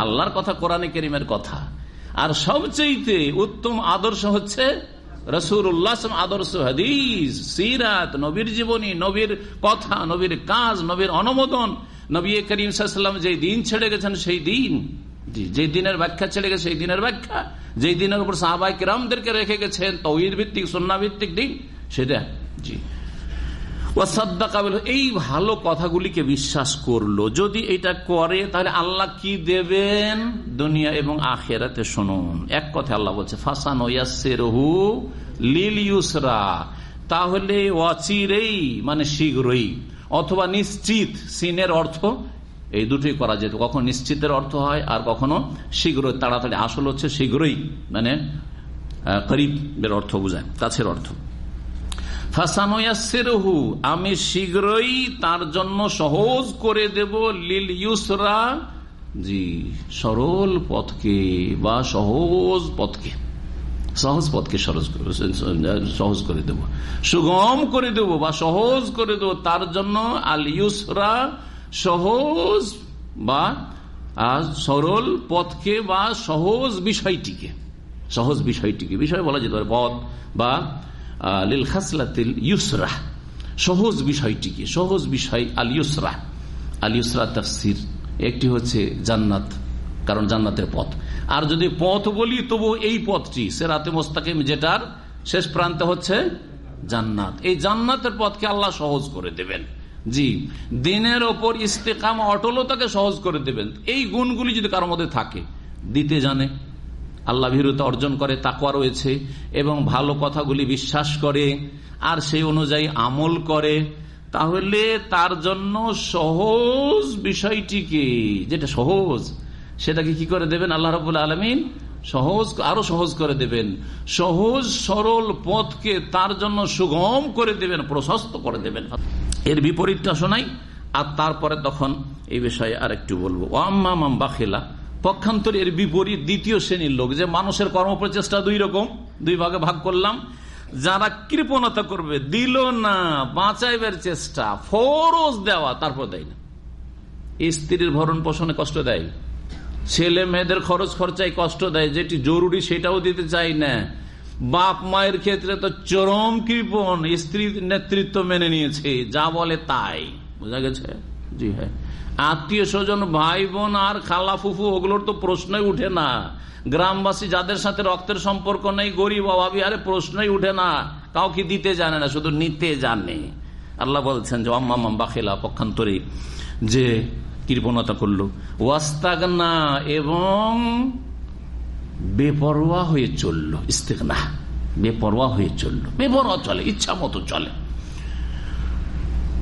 আল্লাহর কথা, কোরআনে কেরিমের কথা। আর সবচাইতে উত্তম আদর্শ হচ্ছে রসুর উল্লাসম আদর্শ হাদিস, সিরাত, নবীর জীবনী, নবীর কথা, নবীর কাজ, নবীর অনুমোদন। নবী করিম সাল্লাম যে দিন ছেড়ে গেছেন সেই দিন যে দিনের ব্যাখ্যা ছেড়ে গেছে সেই দিনের ব্যাখ্যা যে দিনের উপর সাহাবাই কিরামদেরকে রেখে গেছেন তৌহিদ ভিত্তিক সন্না ভিত্তিক দিন সেটা জি এই ভালো কথাগুলিকে বিশ্বাস করল যদি এটা করে তাহলে আল্লাহ কি দেবেন দুনিয়া এবং আখেরাতে শুনুন এক কথা আল্লাহ বলছে ফাসান তাহলে অচিরেই মানে শীঘ্রই অথবা নিশ্চিত সিনের অর্থ এই দুটোই করা যেত। কখনো নিশ্চিতের অর্থ হয় আর কখনো শীঘ্র তাড়াতাড়ি। আসল হচ্ছে শীঘ্রই মানে করিবের অর্থ বোঝায়, কাছের অর্থ। আমি শীঘ্রই তার জন্য সহজ করে দেব লিল ইউসরা, জি, সরল পথকে বা সহজ পথকে। সহজ পথকে সহজ সহজ করে দেব। সুগম করে দেব বা সহজ করে দেব তার জন্য আল ইউসরা সহজ বা সরল পথকে বা সহজ বিষয়টিকে সহজ বিষয়টিকে, বিষয় বলা যেতে পারে পথ বা লিল খাসলাতিল ইউসরা, সহজ বিষয়টিকে, সহজ বিষয় আলিউসরা আলিউসরা তফসির, একটি হচ্ছে জান্নাত, কারণ জান্নাতের পথ। আর যদি পথ বলি, তবু এই পথটি, সেরাতে মোস্তাকিম, যেটার শেষ প্রান্তে হচ্ছে জান্নাত। এই জান্নাতের পথকে আল্লাহ সহজ করে দেবেন। জি, দিনের ওপর ইস্তেকাম অটলতাকে সহজ করে দেবেন। এই গুণগুলি যদি কারোর মধ্যে থাকে, দিতে জানে, আল্লাহ ভীরতা অর্জন করে তাকুয়া রয়েছে, এবং ভালো কথাগুলি বিশ্বাস করে, আর সেই অনুযায়ী আমল করে, তাহলে তার জন্য সহজ বিষয়টিকে, যেটা সহজ, সেটাকে কি করে দেবেন আল্লাহ রবুল আলমিন? সহজ, আরও সহজ করে দেবেন। সহজ, সরল পথকে তার জন্য সুগম করে দেবেন, প্রশস্ত করে দেবেন। এর বিপরীতটা শোনাই আর তারপরে তখন এই বিষয়ে আর একটু বলব মাম বাখেলা। পক্ষান্তর এর বিপরীত দ্বিতীয় শ্রেণির লোক, যে মানুষের কর্মপ্রচেষ্টা দুই রকম, দুই ভাগে ভাগ করলাম। যারা কৃপণতা করবে, দিল না, বাঁচাইবার চেষ্টা, ফরজ দেওয়া, তারপর দেয় না। স্ত্রীর ভরণ পোষণে কষ্ট দেয়। ছেলে মেয়েদের খরচ খরচায় কষ্ট দেয়, যেটি জরুরি সেটাও দিতে চাই না। বাপ মায়ের ক্ষেত্রে তো চরম কৃপণ স্ত্রী নেতৃত্ব মেনে নিয়েছে, যা বলে তাই। বোঝা গেছে? জি হ্যাঁ। আত্মীয় স্বজন ভাই বোন আর খালা ফুফু, ওগুলোর তো প্রশ্নই উঠে না। গ্রামবাসী যাদের সাথে রক্তের সম্পর্ক নেই, গরিব, অভাবী, আরে প্রশ্নই উঠে না। কাউকে দিতে জানে না, শুধু নিতে জানে। আল্লাহ বলছেন যে অম্মাম বাখেলা, পক্ষান্তরে যে কৃপণতা করল। ওয়াস্তাগনা এবং বেপরোয়া হয়ে চলল। ইস্তেকনা বেপরোয়া হয়ে চলল। বেপরোয়া চলে, ইচ্ছা মতো চলে।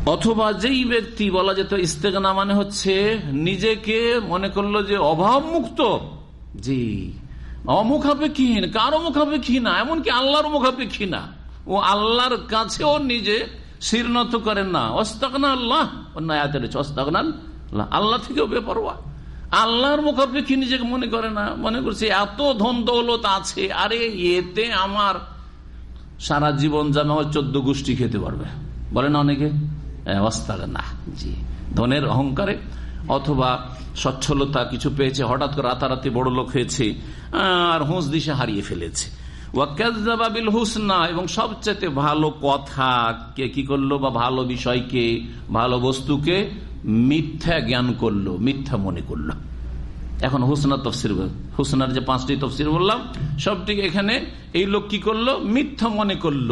অথবা যেই ব্যক্তি বলা যেত ইস্তেকনা মানে হচ্ছে নিজেকে মনে করল যে অভাব মুক্ত জি, অমুখাপেক্ষীহীন, কারও মুখাপেক্ষী না, এমনকি আল্লাহর মুখাপেক্ষী না। ও আল্লাহর কাছেও নিজে শীর্ণত করেন না। অস্তাকনা আল্লাহ অন্য আয়াতে রয়েছে অস্তাকনা আল্লাহ থেকেও বেপরোয়া। আল্লাহর মুখাপেক্ষী নিজেকে মনে করে না? মনে করছে, এত ধন দৌলত আছে, আরে এতে আমার সারা জীবন যেন চোদ্দ গোষ্ঠী খেতে পারবে। বলে না অনেকে? না জি। ধনের অহংকারে অথবা সচ্ছলতা কিছু পেয়েছে, হঠাৎ করে রাতারাতি বড় লোক হয়েছে, আর হুঁস দিশে হারিয়ে ফেলেছে। এবং সবচেয়ে ভালো কথা কে কি করল বা ভালো বিষয়কে, ভালো বস্তুকে মিথ্যা জ্ঞান করল, মিথ্যা মনে করল। এখন হুসনা তফসির, হুসনার যে পাঁচটি তফসির বললাম সবটি এখানে এই লোক কি করল? মিথ্যা মনে করল।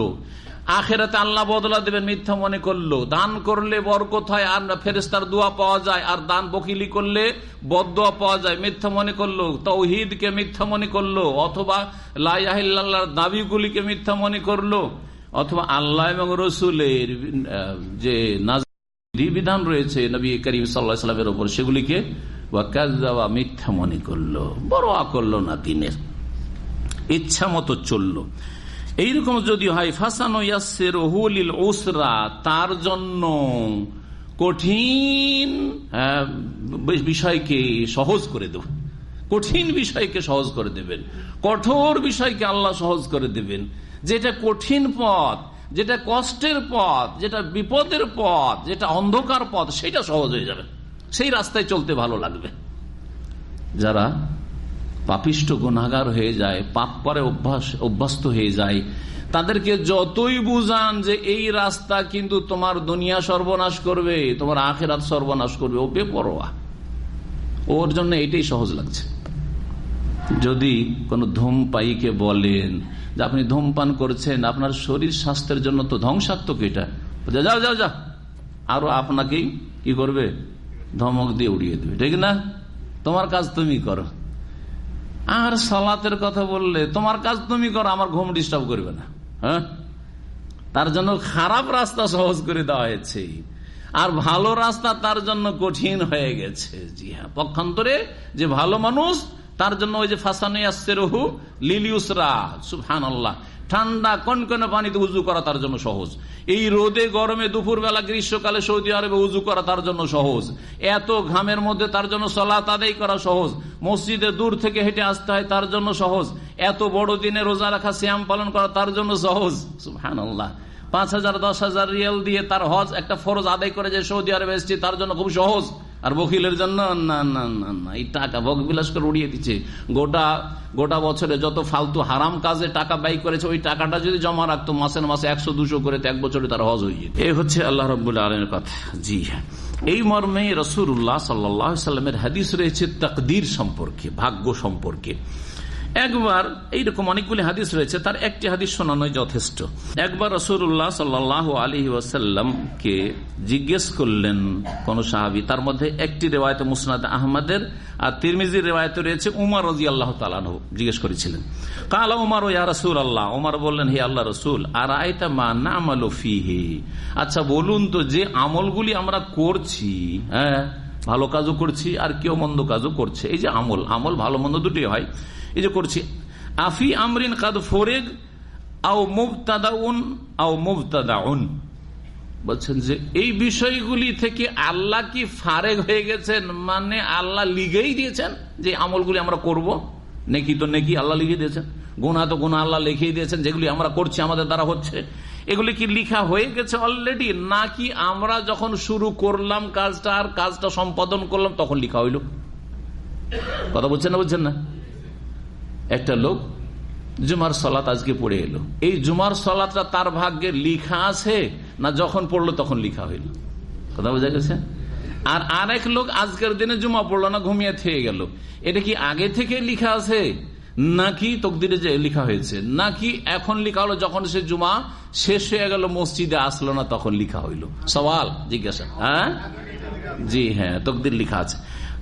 আখেরাতে আল্লাহ বদলা দেবেন, মিথ্যা মনে করল। দান করলে বরকত হয়, আর ফেরেস্তার দোয়া পাওয়া যায়, আর দান বকিলি করলে বদোয়া পাওয়া যায়, মিথ্যা মনে করল। তৌহিদকে মিথ্যা মনে করল, অথবা লাইয়াহিল্লাহর দাবিগুলিকে মিথ্যা মনে করল, অথবা আল্লাহ এবং রসুলের যে বিধান রয়েছে, নবী করিম সাল্লাহ সাল্লামের ওপর সেগুলিকে মিথ্যা মনে করল, বড় করল না দিনের। ইচ্ছা মতো চলল। এইরকম যদি হয়, ফাসানো ওসরা তার জন্য কঠিন বিষয়কে সহজ করে দেব কঠিন বিষয়কে সহজ করে দেবেন। কঠোর বিষয়কে আল্লাহ সহজ করে দেবেন। যেটা কঠিন পথ যেটা কষ্টের পথ, যেটা বিপদের পথ, যেটা অন্ধকার পথ, সেটা সহজ হয়ে যাবে। সেই রাস্তায় চলতে ভালো লাগবে। যারা পাপিষ্ট গুণাগার হয়ে যায়, পাপ করে অভ্যাস, অভ্যস্ত হয়ে যায়, তাদেরকে যতই বুঝান যে এই রাস্তা কিন্তু তোমার দুনিয়া সর্বনাশ করবে, তোমার আখেরাত সর্বনাশ করবে। ও বেপরোয়া। ওর জন্য এটাই সহজ লাগছে। যদি কোন ধূমপাইকে বলেন যে আপনি ধূমপান করছেন, আপনার শরীর স্বাস্থ্যের জন্য তো ধ্বংসাত্মক এটা। যাও যাও যা আরও আপনাকেই কি করবে? ধমক দিয়ে উড়িয়ে দেবে, ঠিক না? তোমার কাজ তুমি করো। আর সালাতের কথা বললে, তোমার কাজ তুমি করো, আমার ঘুম ডিস্টার্ব করবে না। হ্যাঁ? তার জন্য খারাপ রাস্তা সহজ করে দেওয়া হয়েছে। আর ভালো রাস্তা তার জন্য কঠিন হয়ে গেছে। জি হ্যাঁ পক্ষান্তরে যে ভালো মানুষ তার জন্য ওই যে ফাসানি আসছে রহু লিলিউসরা সুফহান আল্লাহ ঠান্ডা কনকনে পানিতে উজু করা তার জন্য সহজ। এই রোদে গরমে দুপুর বেলা গ্রীষ্মকালে সৌদি আরবে উজু করা তার জন্য সহজ। এত ঘামের মধ্যে তার জন্য সলাত আদায় করা সহজ। মসজিদে দূর থেকে হেঁটে আসতে হয় তার জন্য সহজ। এত বড় দিনে রোজা রাখা শ্যাম পালন করা তার জন্য সহজ। সুহান আল্লাহ পাঁচ হাজার, দশ হাজার রিয়াল দিয়ে তার হজ একটা ফরজ আদায় করে যে সৌদি আরবে এসছে, তার জন্য খুব সহজ। আর বকিলের জন্য না না না না, এই টাকা ভোগ বিলাস করে উড়িয়ে দিচ্ছে। গোটা গোটা বছরে যত ফালতু হারাম কাজে টাকা ব্যয় করেছে, ওই টাকাটা যদি জমা রাখতো, মাসের মাসে একশো, দুশো করে এক বছরে তার হজ হয়ে যেত। এই হচ্ছে আল্লাহ রবুল্লা আলমের কথা। জি হ্যাঁ। এই মর্মে রসুল্লাহ সাল্লামের হাদিস রয়েছে তকদির সম্পর্কে, ভাগ্য সম্পর্কে। একবার এইরকম অনেকগুলি হাদিস রয়েছে, তার একটি হাদিস শোনানোই যথেষ্ট। একবার রসুল্লাহ সাল্লাহ আলী ওয়াসাল্লামকে জিজ্ঞেস করলেন কোন সাহাবি, তার মধ্যে একটি রেওয়ায়ত মুসনাদ আহমদের আর তিরমিজির রেওয়ায়ত রয়েছে উমার রাজি আল্লাহ তালাহ জিজ্ঞেস করেছিলেন। কালা উমার, ও ইয়া রসুল আল্লাহ উমার বললেন, হে আল্লাহ রসুল আর আয়তা মা না আচ্ছা বলুন তো, যে আমলগুলি আমরা করছি হ্যাঁ ভালো কাজও করছি আর কেউ মন্দ কাজও করছে, এই যে আমল আমল ভালো মন্দ দুটি হয়। এই যে করছি। আফি আমরিন কাদ ফোরেগ, আও মুবতাদাউন আও মুবতাদাউন। বলছেন যে, এই বিষয়গুলি থেকে আল্লাহ কি ফারেগ হয়ে গেছেন? মানে আল্লাহ লিগেই দিয়েছেন যে আমলগুলি আমরা করব? নেকি তো নেকি আল্লাহ লিখে দিয়েছেন। গুণা তো গুণা আল্লাহ লিখেই দিয়েছেন। যেগুলি আমরা করছি, আমাদের দ্বারা হচ্ছে। এগুলি কি লিখা হয়ে গেছে অলরেডি নাকি আমরা যখন শুরু করলাম কাজটা আর কাজটা সম্পাদন করলাম, তখন লিখা হইল? কথা বলছেন না বলছেন না? একটা লোক জুমার সলাত আজকে পড়ে এলো। এই জুমার সলাতটা তার ভাগ্যে লিখা আছে না যখন পড়ল তখন লিখা হইল। কথা বোঝা গেছে? আর আরেক লোক আজকের দিনে জুমা পড়ল না, ঘুমিয়ে থেকে গেল। এটা কি আগে থেকে লিখা আছে? নাকি তকদিরে যে লিখা হয়েছে? নাকি এখন লিখা হলো যখন সে জুমা শেষ হয়ে গেল, মসজিদে আসলো না তখন লিখা হইল? সওয়াল, জিজ্ঞাসা। হ্যাঁ? জি হ্যাঁ তকদির লিখা আছে।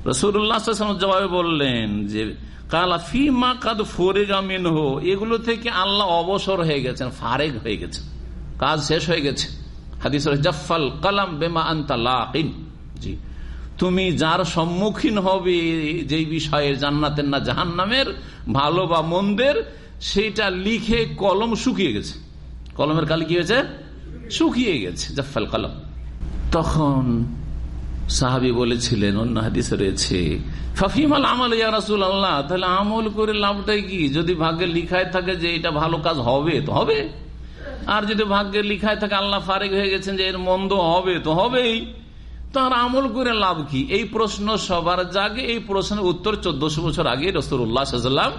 রসুল্লাহ জবাবে বললেন যে, কালা ফি মা কাদ ফোরেগামিন হো এগুলো থেকে আল্লাহ অবসর হয়ে গেছেন ফারেক হয়ে গেছে। কাজ শেষ হয়ে গেছে। হাদিস জাফাল কালাম বেমা আন্তালিন জি। তুমি যার সম্মুখীন হবে যেই বিষয়ে জান্নাতের না জাহান নামের ভালো বা মন্দের, সেটা লিখে কলম শুকিয়ে গেছে। কলমের কালি কি হয়েছে? শুকিয়ে গেছে, জাফাল কলম। তখন সাহাবি বলেছিলেন, অন্য হাদিসে রয়েছে, ফাফিমাল আমল আল্লাহ তাহলে আমল করে লাভটাই কি? যদি ভাগ্যে লিখায় থাকে যে এটা ভালো কাজ হবে, তো হবে। আর যদি ভাগ্যে লিখায় থাকে আল্লাহ ফারেক হয়ে গেছেন যে এর মন্দ হবে, তো হবেই। তার আমল করে লাভ কি? এই প্রশ্ন সবার জাগে, এই প্রশ্নের উত্তর চোদ্দশো বছর আগে রসুল্লাহ সাল্লাম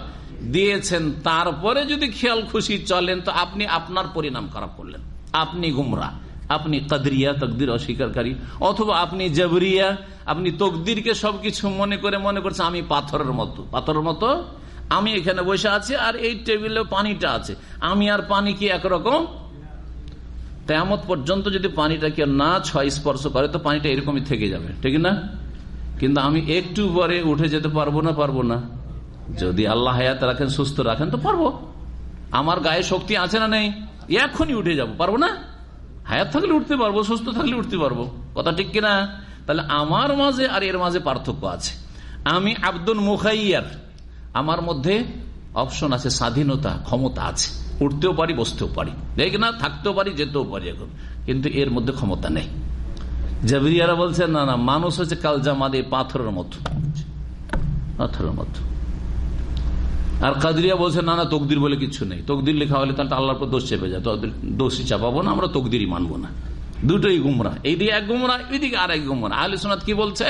দিয়েছেন। তারপরে যদি খেয়াল খুশি চলেন, তো আপনি আপনার পরিণাম খারাপ করলেন। আপনি গুমরা আপনি কাদরিয়া, তকদির অস্বীকারী। অথবা আপনি জবরিয়া, আপনি তকদিরকে সবকিছু মনে করে মনে করছে, আমি পাথরের মতো। পাথরের মতো? আমি এখানে বসে আছি আর এই টেবিলে পানিটা আছে। আমি আর পানি কি একরকম? তেমত পর্যন্ত যদি পানিটাকে না ছয় স্পর্শ করে, তো পানিটা এরকমই থেকে যাবে। ঠিক না? কিন্তু আমি একটু পরে উঠে যেতে পারব না পারব না? যদি আল্লাহ হায়াত রাখেন, সুস্থ রাখেন, তো পারব। আমার গায়ে শক্তি আছে না নেই? এখনই উঠে যাব, পারব না? হায়াত থাকলে উঠতে পারব, সুস্থ থাকলে উঠতে পারব। কথা ঠিক কিনা? তাহলে আমার মাঝে আর এর মাঝে পার্থক্য আছে। আমি আব্দুল মুখাইয়ার। আমার মধ্যে অপশন আছে, স্বাধীনতা, ক্ষমতা আছে। উঠতেও পারি, বসতেও পারি। দেখ না, থাকতেও পারি, যেতেও পারি এখন। কিন্তু এর মধ্যে ক্ষমতা নেই। জাবিরিয়ারা বলছে না না, মানুষ হচ্ছে কালজামাদে পাথরের মতো। পাথরের মতো। আর কাদরিয়া বলছে, না না, তকদির বলে কিছু নেই। তকদির লেখা হলে তাহলে আল্লাহর পর দোষ চেপে যায়। দোষী চাপাবো না, আমরা তকদিরই মানবো না। দুটোই গুমরা। এইদিকে এক গুমরা, এইদিকে আর এক গুমরা। আহলে সোনাত কি বলছে?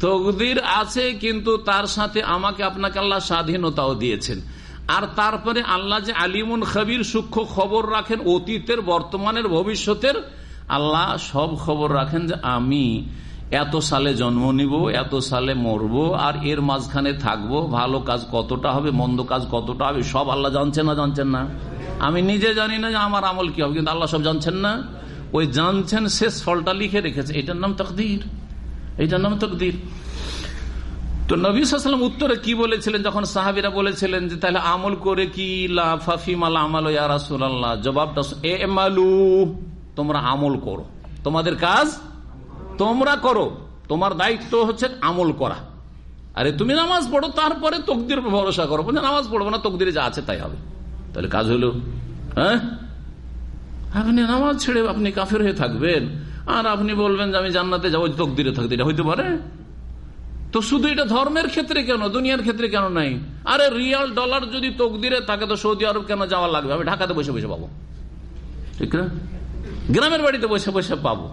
তকদির আছে, কিন্তু তার সাথে আমাকে আপনাকে আল্লাহ স্বাধীনতাও দিয়েছেন। আর তারপরে আল্লাহ যে আলিমুন খবির, সূক্ষ্ম খবর রাখেন, অতীতের, বর্তমানের, ভবিষ্যতের, আল্লাহ সব খবর রাখেন যে আমি এত সালে জন্ম নিব, এত সালে মরব, আর এর মাঝখানে থাকব, ভালো কাজ কতটা হবে, মন্দ কাজ কতটা হবে, সব আল্লাহ জানছেন না জানছেন না? আমি নিজে জানি না যে আমার আমল কি হবে, কিন্তু আল্লাহ সব জানছেন না? ওই জানছেন শেষ ফলটা লিখে রেখেছে, এটার নাম তকদির। এটার নাম তকদির। তো নবীলাম উত্তরে কি বলেছিলেন? যখন সাহাবিরা বলেছিলেন যে, তাহলে আমল করে কি লাফাফিমাল আমাল ইয়ারাসুল্লাহ জবাবটা এ মালু, তোমরা আমল করো। তোমাদের কাজ তোমরা করো। তোমার দায়িত্ব হচ্ছে আমল করা। আরে তুমি নামাজ পড়ো, তারপরে তকদির ভরসা করো। নামাজ পড়ব না, তকদিরে যা আছে তাই হবে। তাহলে কাজ হলো হ্যাঁ? আপনি নামাজ ছেড়ে আপনি কাফের হয়ে থাকবেন। আর আপনি বলবেন যে, আমি জান্নাতে যাব তকদিরে থাকতে। এটা হইতে পারে? তো শুধু এটা ধর্মের ক্ষেত্রে কেন? দুনিয়ার ক্ষেত্রে কেন নাই? আরে রিয়াল ডলার যদি তকদিরে থাকে, তো সৌদি আরব কেন যাওয়া লাগবে? আমি ঢাকাতে বসে বসে পাবো। ঠিক না? গ্রামের বাড়িতে বসে বসে পাবো।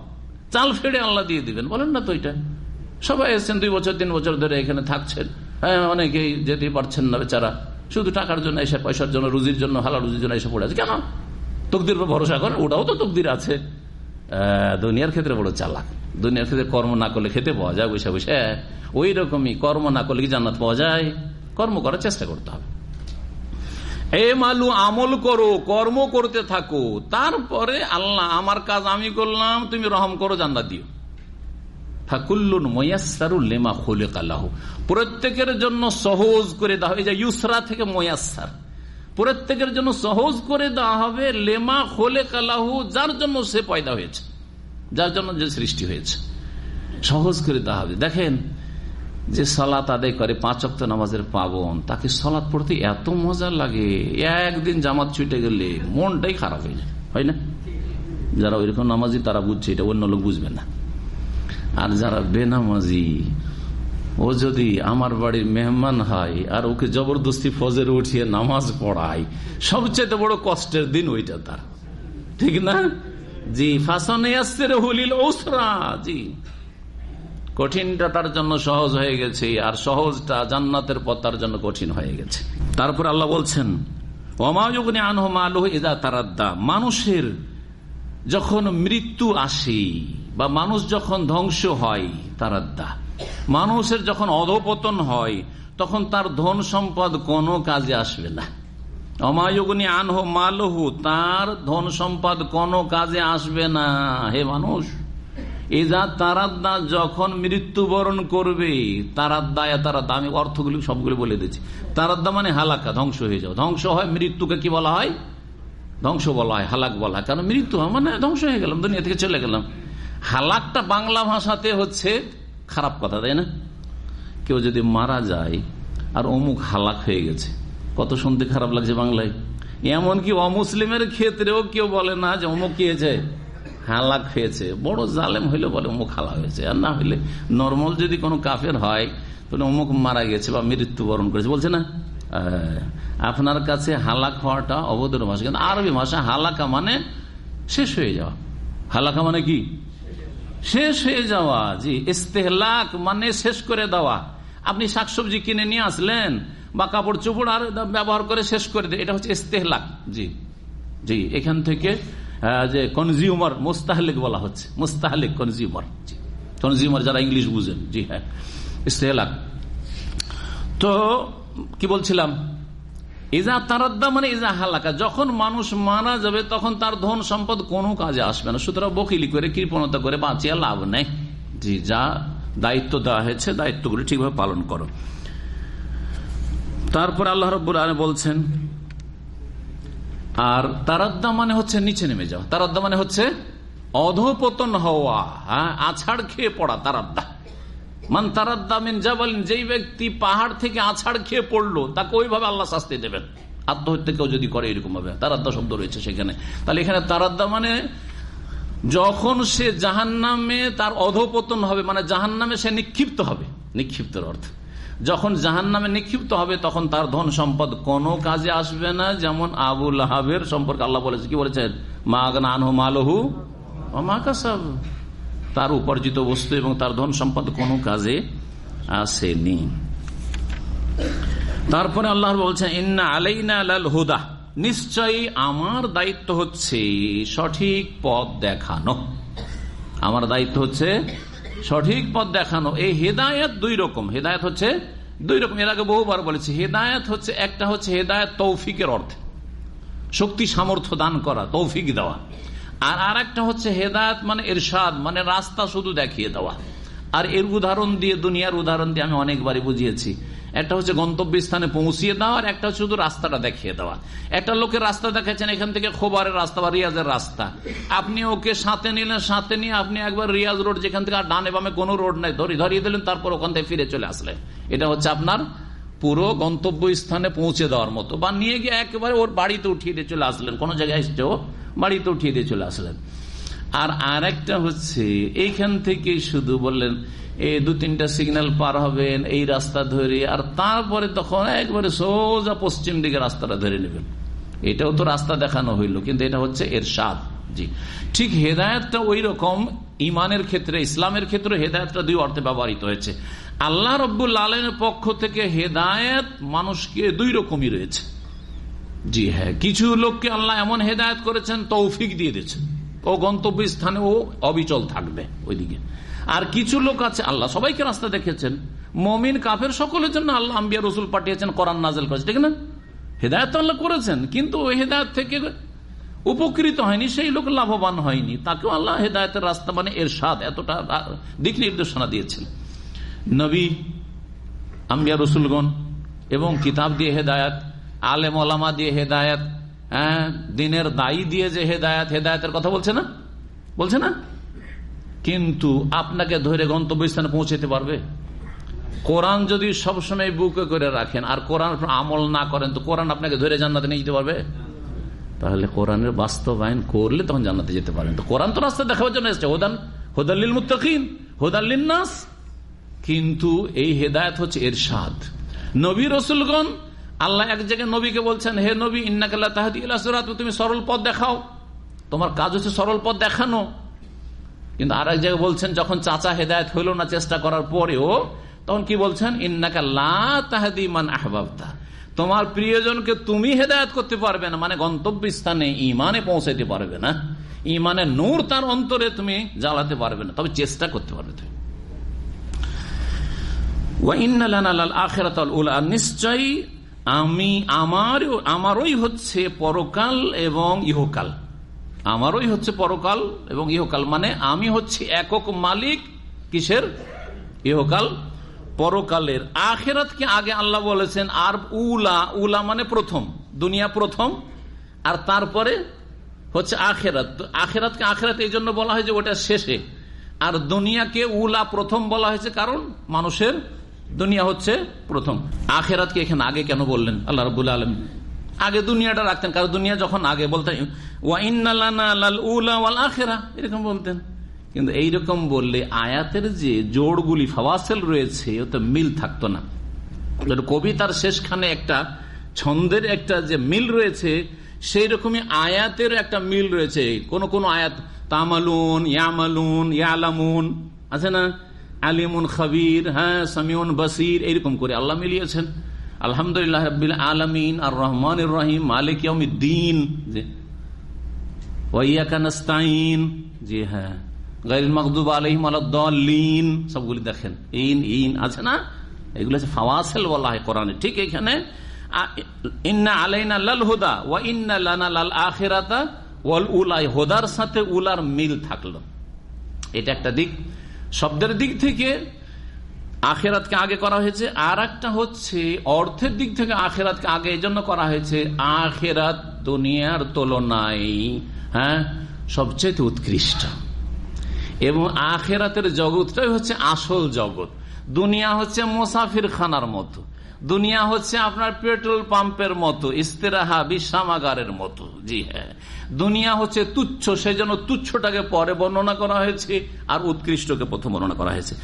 চাল ফেড়ে আল্লাহ দিয়ে দিবেন। বলেন না তো এটা। সবাই এসছেন দুই বছর, তিন বছর ধরে এখানে থাকছেন। হ্যাঁ অনেকেই যেতে পারছেন না বেচারা। শুধু টাকার জন্য এসে, পয়সার জন্য, রুজির জন্য হালা রুজির জন্য এসে পড়ে আছে। কেন? তকদির উপর ভরসা করেন, ওটাও তো তকদির আছে। দুনিয়ার ক্ষেত্রে বড় চালাক। দুনিয়ার ক্ষেত্রে কর্ম না করলে খেতে পাওয়া যায়, বসে বসে। ওই রকমই কর্ম না করলে কি জান্নাত পাওয়া যায়? কর্ম করার চেষ্টা করতে হবে। এ মালু, আমল করো, কর্ম করতে থাকো। তারপরে আল্লাহ, আমার কাজ আমি করলাম, তুমি রহম করো, জান্নাত দিও। ফাকুল্লুন ময়াসারুল লেমা খোলে কাল্লাহ প্রত্যেকের জন্য সহজ করে দেওয়া হবে ইউসরা থেকে ময়াসার প্রত্যেকের জন্য সহজ করে দেওয়া হবে লেমা খোলে কালাহু যার জন্য সে পয়দা হয়েছে, যার জন্য যে সৃষ্টি হয়েছে। সহজ করে দেওয়া হবে। দেখেন যে সলাত আদায় করে, পাঁচ অক্ট নামাজের পাবন, তাকে সলাৎ পড়তে এত মজা লাগে। একদিন জামাত ছুটে গেলে মনটাই খারাপ হয়ে যায়, হয় না? যারা ওইরকম নামাজি, তারা বুঝছে এটা অন্য লোক বুঝবে না। আর যারা বেনামাজি, ও যদি আমার বাড়ির মেহমান হয় আর ওকে জবরদস্তি ফজের উঠিয়ে নামাজ পড়ায় সবচেয়ে বড় কষ্টের দিন ওইটা তার। ঠিক না? জি, ফাঁসনে আসছে হলিল ওসরা জি। কঠিনটা তার জন্য সহজ হয়ে গেছে, আর সহজটা জান্নাতের পথ তার জন্য কঠিন হয়ে গেছে। তারপর আল্লাহ বলছেন অমায়ুগ্নে আনহ মালহ এদা তারাদ্দা। মানুষের যখন মৃত্যু আসে বা মানুষ যখন ধ্বংস হয়, তারাদ্দা। মানুষের যখন অধপতন হয়, তখন তার ধন সম্পদ কোনো কাজে আসবে না। অমায়ুগ্নি আনহ মালহু, তার ধন সম্পদ কোনো কাজে আসবে না। হে মানুষ এজা তারাদ্দা যখন মৃত্যুবরণ করবে, তারাদ্দা তারাদ্দা, আমি অর্থগুলি সবগুলি বলে দিচ্ছি। তারাদ্দা মানে হালাকা, ধ্বংস হয়ে যাও ধ্বংস হয়, মৃত্যুকে কি বলা হয়? ধ্বংস বলা হয়, হালাক বলা কারণ মৃত্যু মানে ধ্বংস হয়ে গেলাম, দুনিয়া থেকে চলে গেলাম। হালাকটা বাংলা ভাষাতে হচ্ছে খারাপ কথা, তাই না? কেউ যদি মারা যায়, আর অমুক হালাক হয়ে গেছে, কত শুনতে খারাপ লাগছে বাংলায়। এমনকি অমুসলিমের ক্ষেত্রেও কেউ বলে না যে অমুক কি হয়েছে? হালাক হয়েছে, বড় জালেম হইলে বলে অমুক হালা হয়েছে। আর না হইলে নর্মাল যদি কোনো কাফের হয়, তাহলে অমুক মারা গেছে বা মৃত্যুবরণ করেছে। বলছে না আপনার কাছে হালাক হওয়াটা অবৈধ ভাষা কিন্তু আরবি ভাষা হালাকা মানে শেষ হয়ে যাওয়া। হালাকা মানে কি? শেষ হয়ে যাওয়া। জি, ইস্তেহলাক মানে শেষ করে দেওয়া। আপনি শাকসবজি কিনে নিয়ে আসলেন, বা কাপড় চোপড় আর ব্যবহার করে শেষ করে দেয় এটা হচ্ছে ইস্তেহলাক। জি জি, এখান থেকে যে কনজিউমার মোস্তাহলিক বলা হচ্ছে। মোস্তাহলিক কনজিউমার কনজিউমার যারা ইংলিশ বুঝেন, জি হ্যাঁ। ইস্তেহলাক তো, কি বলছিলাম? ইজা তারাদ্দা মানে ইজা হালাকা। যখন মানুষ মারা যাবে, তখন তার ধন সম্পদ কোনো কাজে আসবে না। সুতরাং বকিলি করে, কৃপণতা করে বাঁচিয়া লাভ নেই। জি, যা দায়িত্ব দেওয়া হয়েছে, দায়িত্বগুলি ঠিকভাবে পালন করো। তারপর আল্লাহ রব্বুর বলছেন আর তারাদ্দা মানে হচ্ছে নিচে নেমে যাওয়া। তারাদ্দা মানে হচ্ছে অধপতন হওয়া হ্যাঁ আছাড় খেয়ে পড়া তারাদ্দা। মান তারাদ্দা মিন জাবালিন, যেই ব্যক্তি পাহাড় থেকে আছাড় খেয়ে পড়ল, তাকে ওইভাবে আল্লাহ শাস্তি দেবেন। আত্মহত্যা কেউ যদি করে এরকম ভাবে, তারাদ্দা শব্দ রয়েছে সেখানে। তাহলে এখানে তারাদ্দা মানে যখন সে জাহান নামে তার অধপতন হবে মানে জাহান নামে সে নিক্ষিপ্ত হবে। নিক্ষিপ্তর অর্থ। যখন জাহান নামে নিক্ষিপ্ত হবে, তখন তার ধন সম্পদ কোনো কাজে আসবে না, যেমন আবুল হাবের সম্পর্কে আল্লাহ বলেছে। কি বলেছেন মা আনহু মালহু মা কাসাব। তার উপার্জিত বস্তু এবং তার ধন সম্পদ কোনো কাজে আসেনি। তারপরে আল্লাহ বলছেন ইন্না আলাইনা লাল হুদা। নিশ্চয়ই আমার দায়িত্ব হচ্ছে সঠিক পথ দেখানো। আমার দায়িত্ব হচ্ছে সঠিক পথ দেখানো। এই হেদায়ত দুই রকম। হেদায়ত হচ্ছে দুই রকম। এর আগে বহুবার বলেছি, হেদায়ত হচ্ছে, একটা হচ্ছে হেদায়ত তৌফিকের অর্থে। শক্তি, সামর্থ্য দান করা, তৌফিক দেওয়া। আর আর একটা হচ্ছে হেদায়ত মানে এরশাদ মানে রাস্তা শুধু দেখিয়ে দেওয়া। আর এর উদাহরণ দিয়ে, দুনিয়ার উদাহরণ দিয়ে আমি অনেকবারই বুঝিয়েছি। একটা হচ্ছে গন্তব্য স্থানে পৌঁছিয়ে দেওয়া আর একটা শুধু রাস্তাটা দেখিয়ে দেওয়া। একটা লোকের রাস্তা দেখাচ্ছেন, এখান থেকে খোবারের রাস্তা বা রিয়াজের রাস্তা। আপনি ওকে সাথে নিলেন, সাথে নিয়ে আপনি একবার রিয়াজ রোড যেখান থেকে আর ডানে বামে কোনো রোড নাই, ধরি ধরিয়ে দিলেন, তারপর ওখান থেকে ফিরে চলে আসলেন। এটা হচ্ছে আপনার পুরো গন্তব্য স্থানে পৌঁছে দেওয়ার মতো। বা নিয়ে গিয়ে একেবারে ওর বাড়িতে উঠিয়ে দিয়ে চলে আসলেন। কোনো জায়গায় এসছেও বাড়িতে উঠিয়ে দিয়ে চলে আসলেন। আর আরেকটা হচ্ছে, এইখান থেকে শুধু বললেন এই দু তিনটা সিগন্যাল পার হবেন এই রাস্তা ধরে, আর তারপরে তখন একবারে সোজা পশ্চিম দিকে রাস্তাটা ধরে নেবেন। এটাও তো রাস্তা দেখানো হইল, কিন্তু এটা হচ্ছে এর স্বাদ জি। ঠিক হেদায়তটা ওই রকম ইমানের ক্ষেত্রে, ইসলামের ক্ষেত্রে হেদায়তটা দুই অর্থে ব্যবহৃত হয়েছে। আল্লাহ রব্বুল আলমের পক্ষ থেকে হেদায়ত মানুষকে দুই রকমই রয়েছে। জি হ্যাঁ কিছু লোককে আল্লাহ এমন হেদায়ত করেছেন, তৌফিক দিয়ে দিয়েছেন। ও গন্তব্য স্থানে ও অবিচল থাকবে ওইদিকে। আর কিছু লোক আছে, আল্লাহ সবাইকে রাস্তা দেখেছেন মমিন, কাফের, সকলের জন্য আল্লাহ আম্বিয়া রসুল পাঠিয়েছেন করান নাজেল করেছে, ঠিক না? হেদায়ত আল্লাহ করেছেন, কিন্তু ওই হেদায়ত থেকে উপকৃত হয়নি, সেই লোক লাভবান হয়নি। তাকেও আল্লাহ হেদায়তের রাস্তা মানে এর স্বাদ এতটা দিক নির্দেশনা দিয়েছেন। নবী, আম্বিয়া রসুলগণ এবং কিতাব দিয়ে হেদায়ত, আলেম ওলামা দিয়ে হেদায়ত হ্যাঁ দিনের দায়ী দিয়ে যে হেদায়ত, হেদায়তের কথা বলছে না? বলছে না? কিন্তু আপনাকে ধরে গন্তব্যস্থানে পৌঁছাতে পারবে। কোরআন যদি সবসময় বুকে করে রাখেন, আর কোরআন আমল না করেন, তো কোরআন আপনাকে ধরে জান্নাতে নিয়ে যেতে পারবে? তাহলে কোরআনের বাস্তবায়ন করলে তখন জান্নাতে যেতে পারেন তো কোরআন তো রাস্তা দেখাবার জন্য এসছে, হোদান হোদাল্লিল মুত্তাকিন হোদাল্লিন নাস। কিন্তু এই হেদায়ত হচ্ছে এর স্বাদ নবী রসুলগণ, আল্লাহ এক জায়গায় নবীকে বলছেন, হে নবী ইন্নাকাল্লাহ তাহাদি তুমি সরল পথ দেখাও। তোমার কাজ হচ্ছে সরল পথ দেখানো। কিন্তু আর এক জায়গায় বলছেন, যখন চাচা হেদায়ত হইল না চেষ্টা করার পরেও, তখন কি বলছেন? ইন্নাকাল্লাহাদি আহবাবতা। তোমার প্রিয়জনকে তুমি হেদায়ত করতে পারবে না মানে গন্তব্য স্থানে ইমানে পৌঁছাতে পারবে না। ইমানে নূর তার অন্তরে তুমি জ্বালাতে পারবে না, তবে চেষ্টা করতে পারবে তুমি। নিশ্চয়ই আমি আমার আমারই হচ্ছে পরকাল এবং ইহকাল। আমারই হচ্ছে পরকাল এবং ইহকাল মানে আমি হচ্ছে একক মালিক কিসের? ইহকাল পরকালের। আখেরাতকে আগে আল্লাহ বলেছেন, আর উলা। উলা মানে প্রথম, দুনিয়া প্রথম, আর তারপরে হচ্ছে আখেরাত। আখেরাতকে আখেরাত এই জন্য বলা হয় যে ওটা শেষে। আর দুনিয়াকে উলা প্রথম বলা হয়েছে কারণ মানুষের দুনিয়া হচ্ছে প্রথম। আখেরাতকে এখানে আগে কেন বললেন? আল্লাহ রবুল্লা আলম আগে দুনিয়াটা রাখতেন, কারণ দুনিয়া যখন আগে বলতেন আখেরা এরকম বলতেন। কিন্তু এইরকম বললে আয়াতের যে জোড়গুলি ফাওয়াসেল রয়েছে, ওতে মিল থাকতো না। কবিতার শেষখানে একটা ছন্দের একটা যে মিল রয়েছে সেই রকমই আয়াতের একটা মিল রয়েছে। কোন কোন আয়াত, তামালুন, ইয়ামালুন, ইয়ালামুন আছে না? আলিমুন খাবির হ্যাঁ সামিউন বাসির এইরকম করে আল্লাহ মিলিয়েছেন। আলহামদুলিল্লাহ রবিল আলমিন, আর রহমান রহিম, মালিক দিন যে ওয়াইয়াকানাস্তাইন জি হ্যাঁ সবগুলি দেখেন। ইন ইন, আছে না? এগুলো হচ্ছে ফাওয়াসেল বলা হয় কোরআনে ঠিক এখানে ইন্না লাল ইন্না লাল হোদার সাথে উলার মিল থাকল। এটা একটা দিক। শব্দের দিক থেকে আখেরাতকে আগে করা হয়েছে আর একটা হচ্ছে অর্থের দিক থেকে আখেরাতকে আগে এই জন্য করা হয়েছে, আখেরাত দুনিয়ার তুলনায় হ্যাঁ সবচেয়ে উৎকৃষ্ট। এবং আখেরাতের জগৎটাই হচ্ছে আসল জগৎ। দুনিয়া হচ্ছে মোসাফির খানার মতো। দুনিয়া হচ্ছে আপনার পেট্রোল পাম্পের মতো, ইস্তেরাহা বিশ্রামাগারের মতো। জি হ্যাঁ। দুনিয়া হচ্ছে তুচ্ছ সেই জন্য তুচ্ছটাকে পরে বর্ণনা করা হয়েছে আর উৎকৃষ্টকে প্রথম বর্ণনা করা হয়েছে।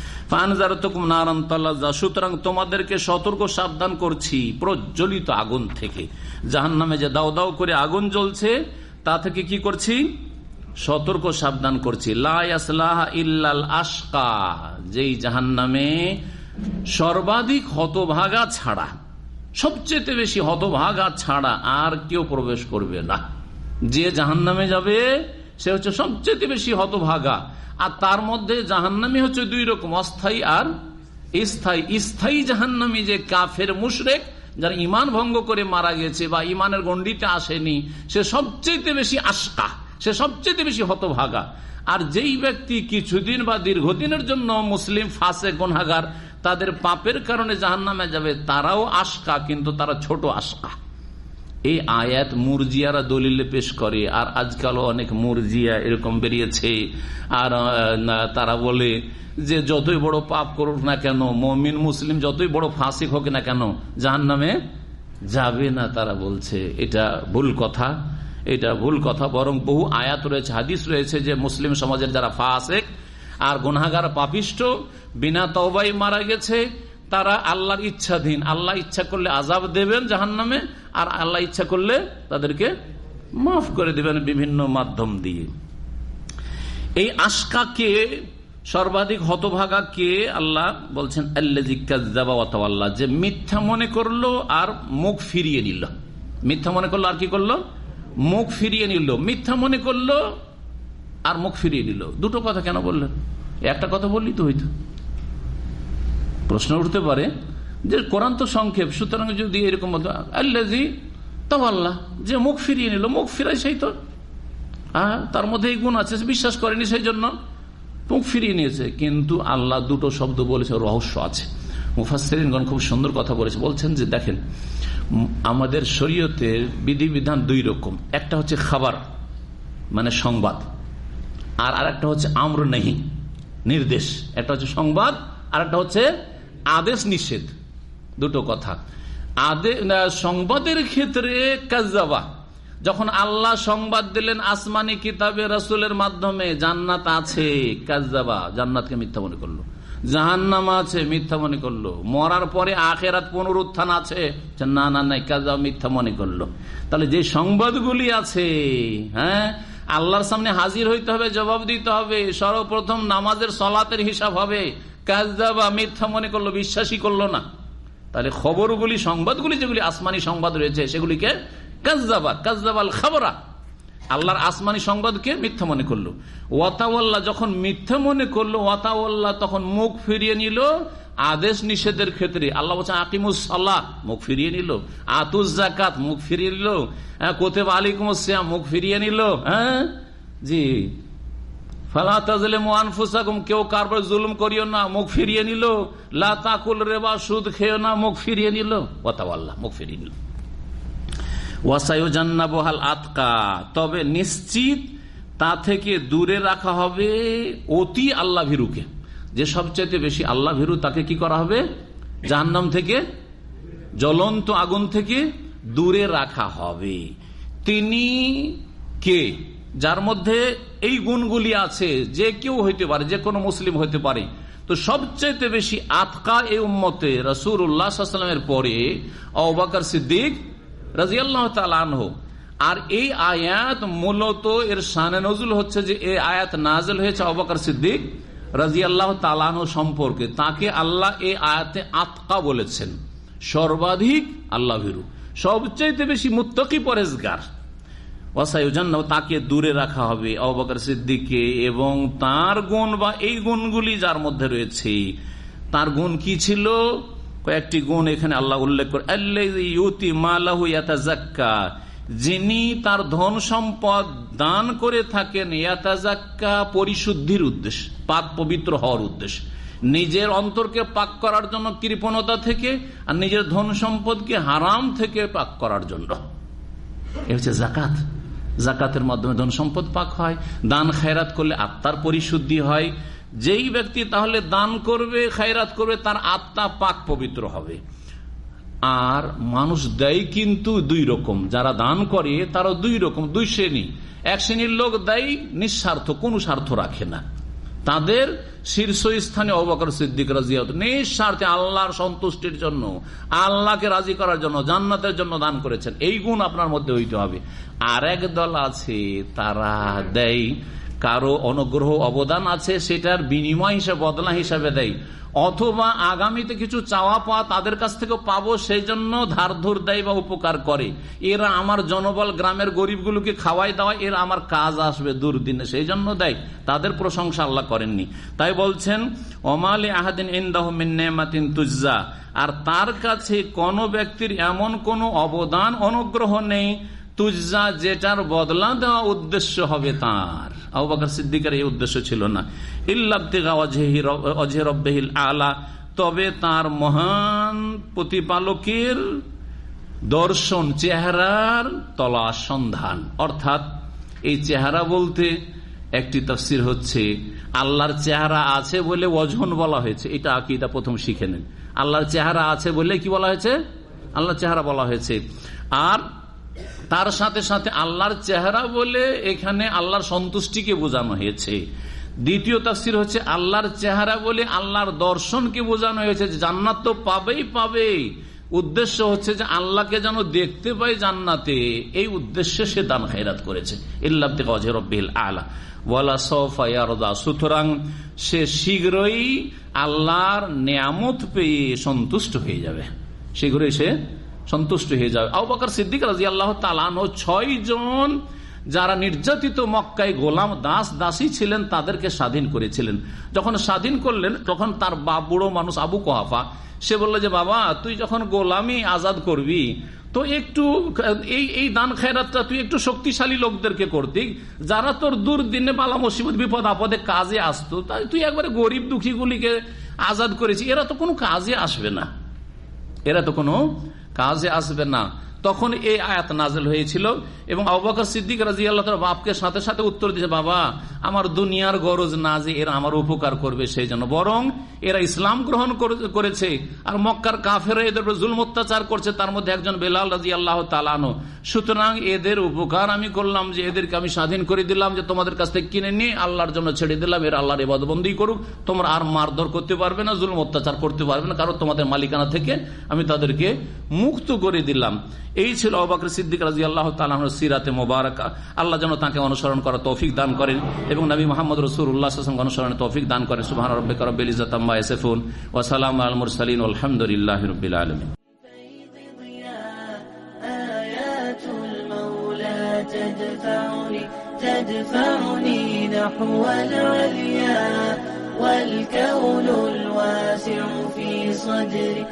সুতরাং তোমাদেরকে সতর্ক সাবধান করছি প্রজ্বলিত আগুন থেকে। জাহান নামে যে দাও দাও করে আগুন জ্বলছে, তা থেকে কি করছি? সতর্ক সাবধান করছি। লাহ ইল্লাল আশকা, যেই জাহান নামে সর্বাধিক হতভাগা ছাড়া সবচেয়ে বেশি হতভাগা ছাড়া আর কেউ প্রবেশ করবে না। যে জাহান নামে যাবে, সে হচ্ছে সবচেয়ে বেশি হতভাগা। আর তার মধ্যে জাহান্নামি হচ্ছে দুই রকম, অস্থায়ী আর স্থায়ী। স্থায়ী জাহান্নামি যে কাফের মুশরেক, যারা ইমান ভঙ্গ করে মারা গেছে বা ইমানের গণ্ডিতে আসেনি, সে সবচেয়ে বেশি আশকা, সে সবচেয়ে বেশি হতভাগা। আর যেই ব্যক্তি কিছুদিন বা দীর্ঘদিনের জন্য মুসলিম ফাঁসে গুনাগার তাদের পাপের কারণে জাহান নামে যাবে, তারাও আশকা, কিন্তু তারা ছোট আশকা। এই আয়াত মুরজিয়ারা দলিলে পেশ করে, আর আজকালও অনেক মুরজিয়া এরকম বেরিয়েছে। আর তারা বলে যে যতই বড় পাপ করুক না কেন, মমিন, মুসলিম যতই বড় ফাঁসিক হোক না কেন জাহান নামে যাবে না তারা বলছে। এটা ভুল কথা, এটা ভুল কথা, বরং বহু আয়াত রয়েছে, হাদিস রয়েছে যে মুসলিম সমাজের যারা ফাসেক আর গুনাগার পাপিষ্ট বিনা তবাই মারা গেছে, তারা আল্লাহর ইচ্ছাধীন। আল্লাহ ইচ্ছা করলে আজাব দেবেন জাহান নামে আর আল্লাহ ইচ্ছা করলে তাদেরকে মাফ করে দেবেন বিভিন্ন মাধ্যম দিয়ে। এই আশকাকে, সর্বাধিক হতভাগা কে আল্লাহ বলছেন আল্লাহ যে মিথ্যা মনে করল আর মুখ ফিরিয়ে নিল। মিথ্যা মনে করল আর কি করল? মুখ ফিরিয়ে নিল। মিথ্যা মনে করল আর মুখ ফিরিয়ে নিল দুটো কথা কেন বললেন? একটা কথা বললি তো হইতো। প্রশ্ন উঠতে পারে যে কোরআন তো সংক্ষেপ, সুতরাং যদি এরকম আল্লাজি যে মুখ ফিরিয়ে নিল, মুখ ফিরাই সেই তো। হ্যাঁ তার মধ্যে এই গুণ আছে, বিশ্বাস করেনি সেই জন্য মুখ ফিরিয়ে নিয়েছে। কিন্তু আল্লাহ দুটো শব্দ বলেছে, রহস্য আছে। মুফাসরিনগণ খুব সুন্দর কথা বলেছে। বলছেন যে, দেখেন, আমাদের শরীয়তের বিধিবিধান দুই রকম। একটা হচ্ছে খাবার মানে সংবাদ। আর আরেকটা হচ্ছে আম্র নেহি, নির্দেশ। একটা হচ্ছে সংবাদ আর একটা হচ্ছে আদেশ নিষেধ। দুটো কথা। সংবাদের ক্ষেত্রে কাজাবা যখন আল্লাহ সংবাদ দিলেন আসমানি কিতাবে রসুলের মাধ্যমে, জান্নাত আছে কাজাবা জান্নাতকে মিথ্যা মনে করল। জাহান্নাম আছে, মিথ্যা মনে করল। মরার পরে আখেরাত পুনরুত্থান আছে। না না নাই কাজা মিথ্যা মনে করল। তাহলে যে সংবাদগুলি আছে হ্যাঁ আল্লাহর সামনে হাজির হইতে হবে, জবাব দিতে হবে। সর্বপ্রথম নামাজের সলাতের হিসাব হবে। কাজদাবা মিথ্যা মনে করল, বিশ্বাসই করল না। তাহলে খবরগুলি, সংবাদগুলি যেগুলি আসমানি সংবাদ রয়েছে, সেগুলিকে কাজদাবা কাজদাবাল খবরা। আল্লাহর আসমানি সংবাদকে মিথ্যা মনে করল। ওয়াতাওয়াল্লা, যখন মিথ্যা মনে করল, ওয়াতাওয়াল্লা তখন মুখ ফিরিয়ে নিল। আদেশ নিষেধের ক্ষেত্রে আল্লাহ বলছেন, আকিমুস সাল্লাহ মুখ ফিরিয়ে নিল। আতুস জাকাত মুখ ফিরিয়ে নিল। কোতেব আলিকুম মুখ ফিরিয়ে নিল। হ্যাঁ জি। কেউ কারবার জুলুম না, মুখ ফিরিয়ে সুদ খেয়েও না, মুখ ফিরিয়ে মুখ ফিরিয়ে তবে নিশ্চিত তা থেকে দূরে রাখা হবে অতি আল্লাহ ভীরুকে যে সবচেয়ে বেশি আল্লাহ ভীরু, তাকে কি করা হবে? জাহান্নাম থেকে, জ্বলন্ত আগুন থেকে দূরে রাখা হবে। তিনি কে? যার মধ্যে এই গুণগুলি আছে, যে কেউ হইতে পারে, যে কোনো মুসলিম হইতে পারে। তো সবচেয়ে বেশি আতকা এই উম্মতে রসুর উল্লাহামের পরে অবাকর সিদ্দিক তালানহ আর এই আয়াত মূলত এর সানে নজুল হচ্ছে যে এই আয়াত নাজল হয়েছে অবাকর সিদ্দিক। রাজি আল্লাহ তালানহ সম্পর্কে তাকে আল্লাহ এই আয়াতে আতকা বলেছেন। সর্বাধিক আল্লাহ ভিরু সবচেয়ে বেশি মুত্তকি পরেজগার। তাকে দূরে রাখা হবে অবকর সিদ্দিককে এবং তার গুণ বা এই গুণগুলি যার মধ্যে রয়েছে। তার গুণ কি ছিল? কয়েকটি গুণ এখানে আল্লাহ উল্লেখ করে যিনি তার ধন সম্পদ দান করে থাকেন ইয়াতাজাক্কা পরিশুদ্ধির উদ্দেশ্য, পাক পবিত্র হওয়ার উদ্দেশ্য। নিজের অন্তরকে পাক করার জন্য কৃপণতা থেকে আর নিজের ধন সম্পদকে হারাম থেকে পাক করার জন্য। এ হচ্ছে জাকাত জাকাতের মাধ্যমে ধন সম্পদ পাক হয়। দান, খায়রাত করলে আত্মার পরিশুদ্ধি হয়। যেই ব্যক্তি তাহলে দান করবে, খায়রাত করবে, তার আত্মা পাক পবিত্র হবে। আর মানুষ দেয় কিন্তু দুই রকম। যারা দান করে তারা দুই রকম, দুই শ্রেণি। এক শ্রেণির লোক দেয়, নিঃস্বার্থ, কোন স্বার্থ রাখে না। তাদের শীর্ষস্থানে অবাকর সিদ্দিক রাজিয়াত নিঃস্বার্থে আল্লাহর সন্তুষ্টির জন্য, আল্লাহকে রাজি করার জন্য, জান্নাতের জন্য দান করেছেন। এই গুণ আপনার মধ্যে হইতে হবে। আর এক দল আছে, তারা দেয়, কারও অনুগ্রহ অবদান আছে, সেটার বিনিময় হিসেবে, বদলা হিসাবে দেয়। অথবা আগামীতে কিছু চাওয়া পাওয়া তাদের কাছ থেকে পাবো, সেই জন্য ধার ধর দেয় বা উপকার করে। এরা আমার জনবল, গ্রামের গরিবগুলোকে খাওয়াই দেওয়া এরা আমার কাজ আসবে দুর্দিনে সেই জন্য দেয়। তাদের প্রশংসা আল্লাহ করেননি। তাই বলছেন, ওমালি আহাদিন ইন্দাহমিন তুজা আর তার কাছে কোন ব্যক্তির এমন কোন অবদান, অনুগ্রহ নেই তুজা যেটার বদলা দেওয়া উদ্দেশ্য হবে তার। আবাকর সিদ্দিকের এই উদ্দেশ্য ছিল না। ইল্লাবতেহিল আলা। তবে তার মহান প্রতিপালকের দর্শন, চেহারার তলা সন্ধান। অর্থাৎ এই চেহারা বলতে একটি তফসির হচ্ছে, আল্লাহর চেহারা আছে বলে ওজন বলা হয়েছে। এটা আকিদা প্রথম শিখে নেন। আল্লাহর চেহারা আছে বলে কি বলা হয়েছে? আল্লাহর চেহারা বলা হয়েছে। আর তার সাথে সাথে আল্লাহর চেহারা বলে এখানে আল্লাহর সন্তুষ্টিকে বোঝানো হয়েছে। দ্বিতীয় তাফসির হচ্ছে, আল্লাহর চেহারা বলে আল্লাহর দর্শনকে বোঝানো হয়েছে জান্নাত তো পাবেই পাবে। উদ্দেশ্য হচ্ছে যে আল্লাহকে যেন দেখতে পাই জান্নাতে। এই উদ্দেশ্যে সে দান খাইরাত করেছে। সুতরাং সে শীঘ্রই আল্লাহর নিয়ামত পেয়ে সন্তুষ্ট হয়ে যাবে। শীঘ্রই সে সন্তুষ্ট হয়ে যাবে। আবাকার সিদ্দিক রাজি আল্লাহ তালানো ছয় জন যারা নির্যাতিত মক্কায় গোলাম দাস দাসী ছিলেন, তাদেরকে স্বাধীন করেছিলেন। যখন স্বাধীন করলেন, তখন তার বা বুড়ো মানুষ আবু কোহাফা, সে বলল যে, বাবা, তুই যখন গোলামি আজাদ করবি, তো একটু এই এই দান খেরাতটা তুই একটু শক্তিশালী লোকদেরকে করতি যারা তোর দুর্দিনে পালা মুসিবত, বিপদ, আপদে কাজে আসতো, তাই তুই একবারে গরিব দুঃখী গুলিকে আজাদ করেছি। এরা তো কোনো কাজে আসবে না। এরা তো কোনো কাজে আসবে না। তখন এই আয়াত নাজেল হয়েছিল এবং আবাকর সিদ্দিক রাজি আল্লাহ বাপকে সাথে সাথে উত্তর দিয়েছে, বাবা, আমার দুনিয়ার গরজ না যে এরা আমার উপকার করবে সেই জন্য। বরং এরা ইসলাম গ্রহণ করেছে আর মক্কার কাফেরা এদের জুলম অত্যাচার করছে। তার মধ্যে একজন বেলাল রাজি আল্লাহ তালানো সুতরাং এদের উপকার আমি করলাম যে এদেরকে আমি স্বাধীন করে দিলাম যে তোমাদের কাছ থেকে কিনে নিয়ে আল্লাহর জন্য ছেড়ে দিলাম। এরা আল্লাহর এবাদবন্দি করুক। তোমরা আর মারধর করতে পারবে না, জুলম অত্যাচার করতে পারবে না। কারণ তোমাদের মালিকানা থেকে আমি তাদেরকে মুক্ত করে দিলাম। এই ছিল অবাকর সিদ্দিক রাজি আল্লাহ তালাহর সিরাতে মোবারকা আল্লাহ যেন তাকে অনুসরণ করা তৌফিক দান করেন এবং নবী মোহাম্মদ রসুল উল্লাহ অনুসরণে তৌফিক দান করেন সুবাহ রব্বিক রব্বিল ইজাতাম্মা এসেফুন ওসালাম আল মুরসালিন আলহামদুলিল্লাহ রবিল আলমিন تدفعني تدفعني نحو العليا والكون الواسع في صدري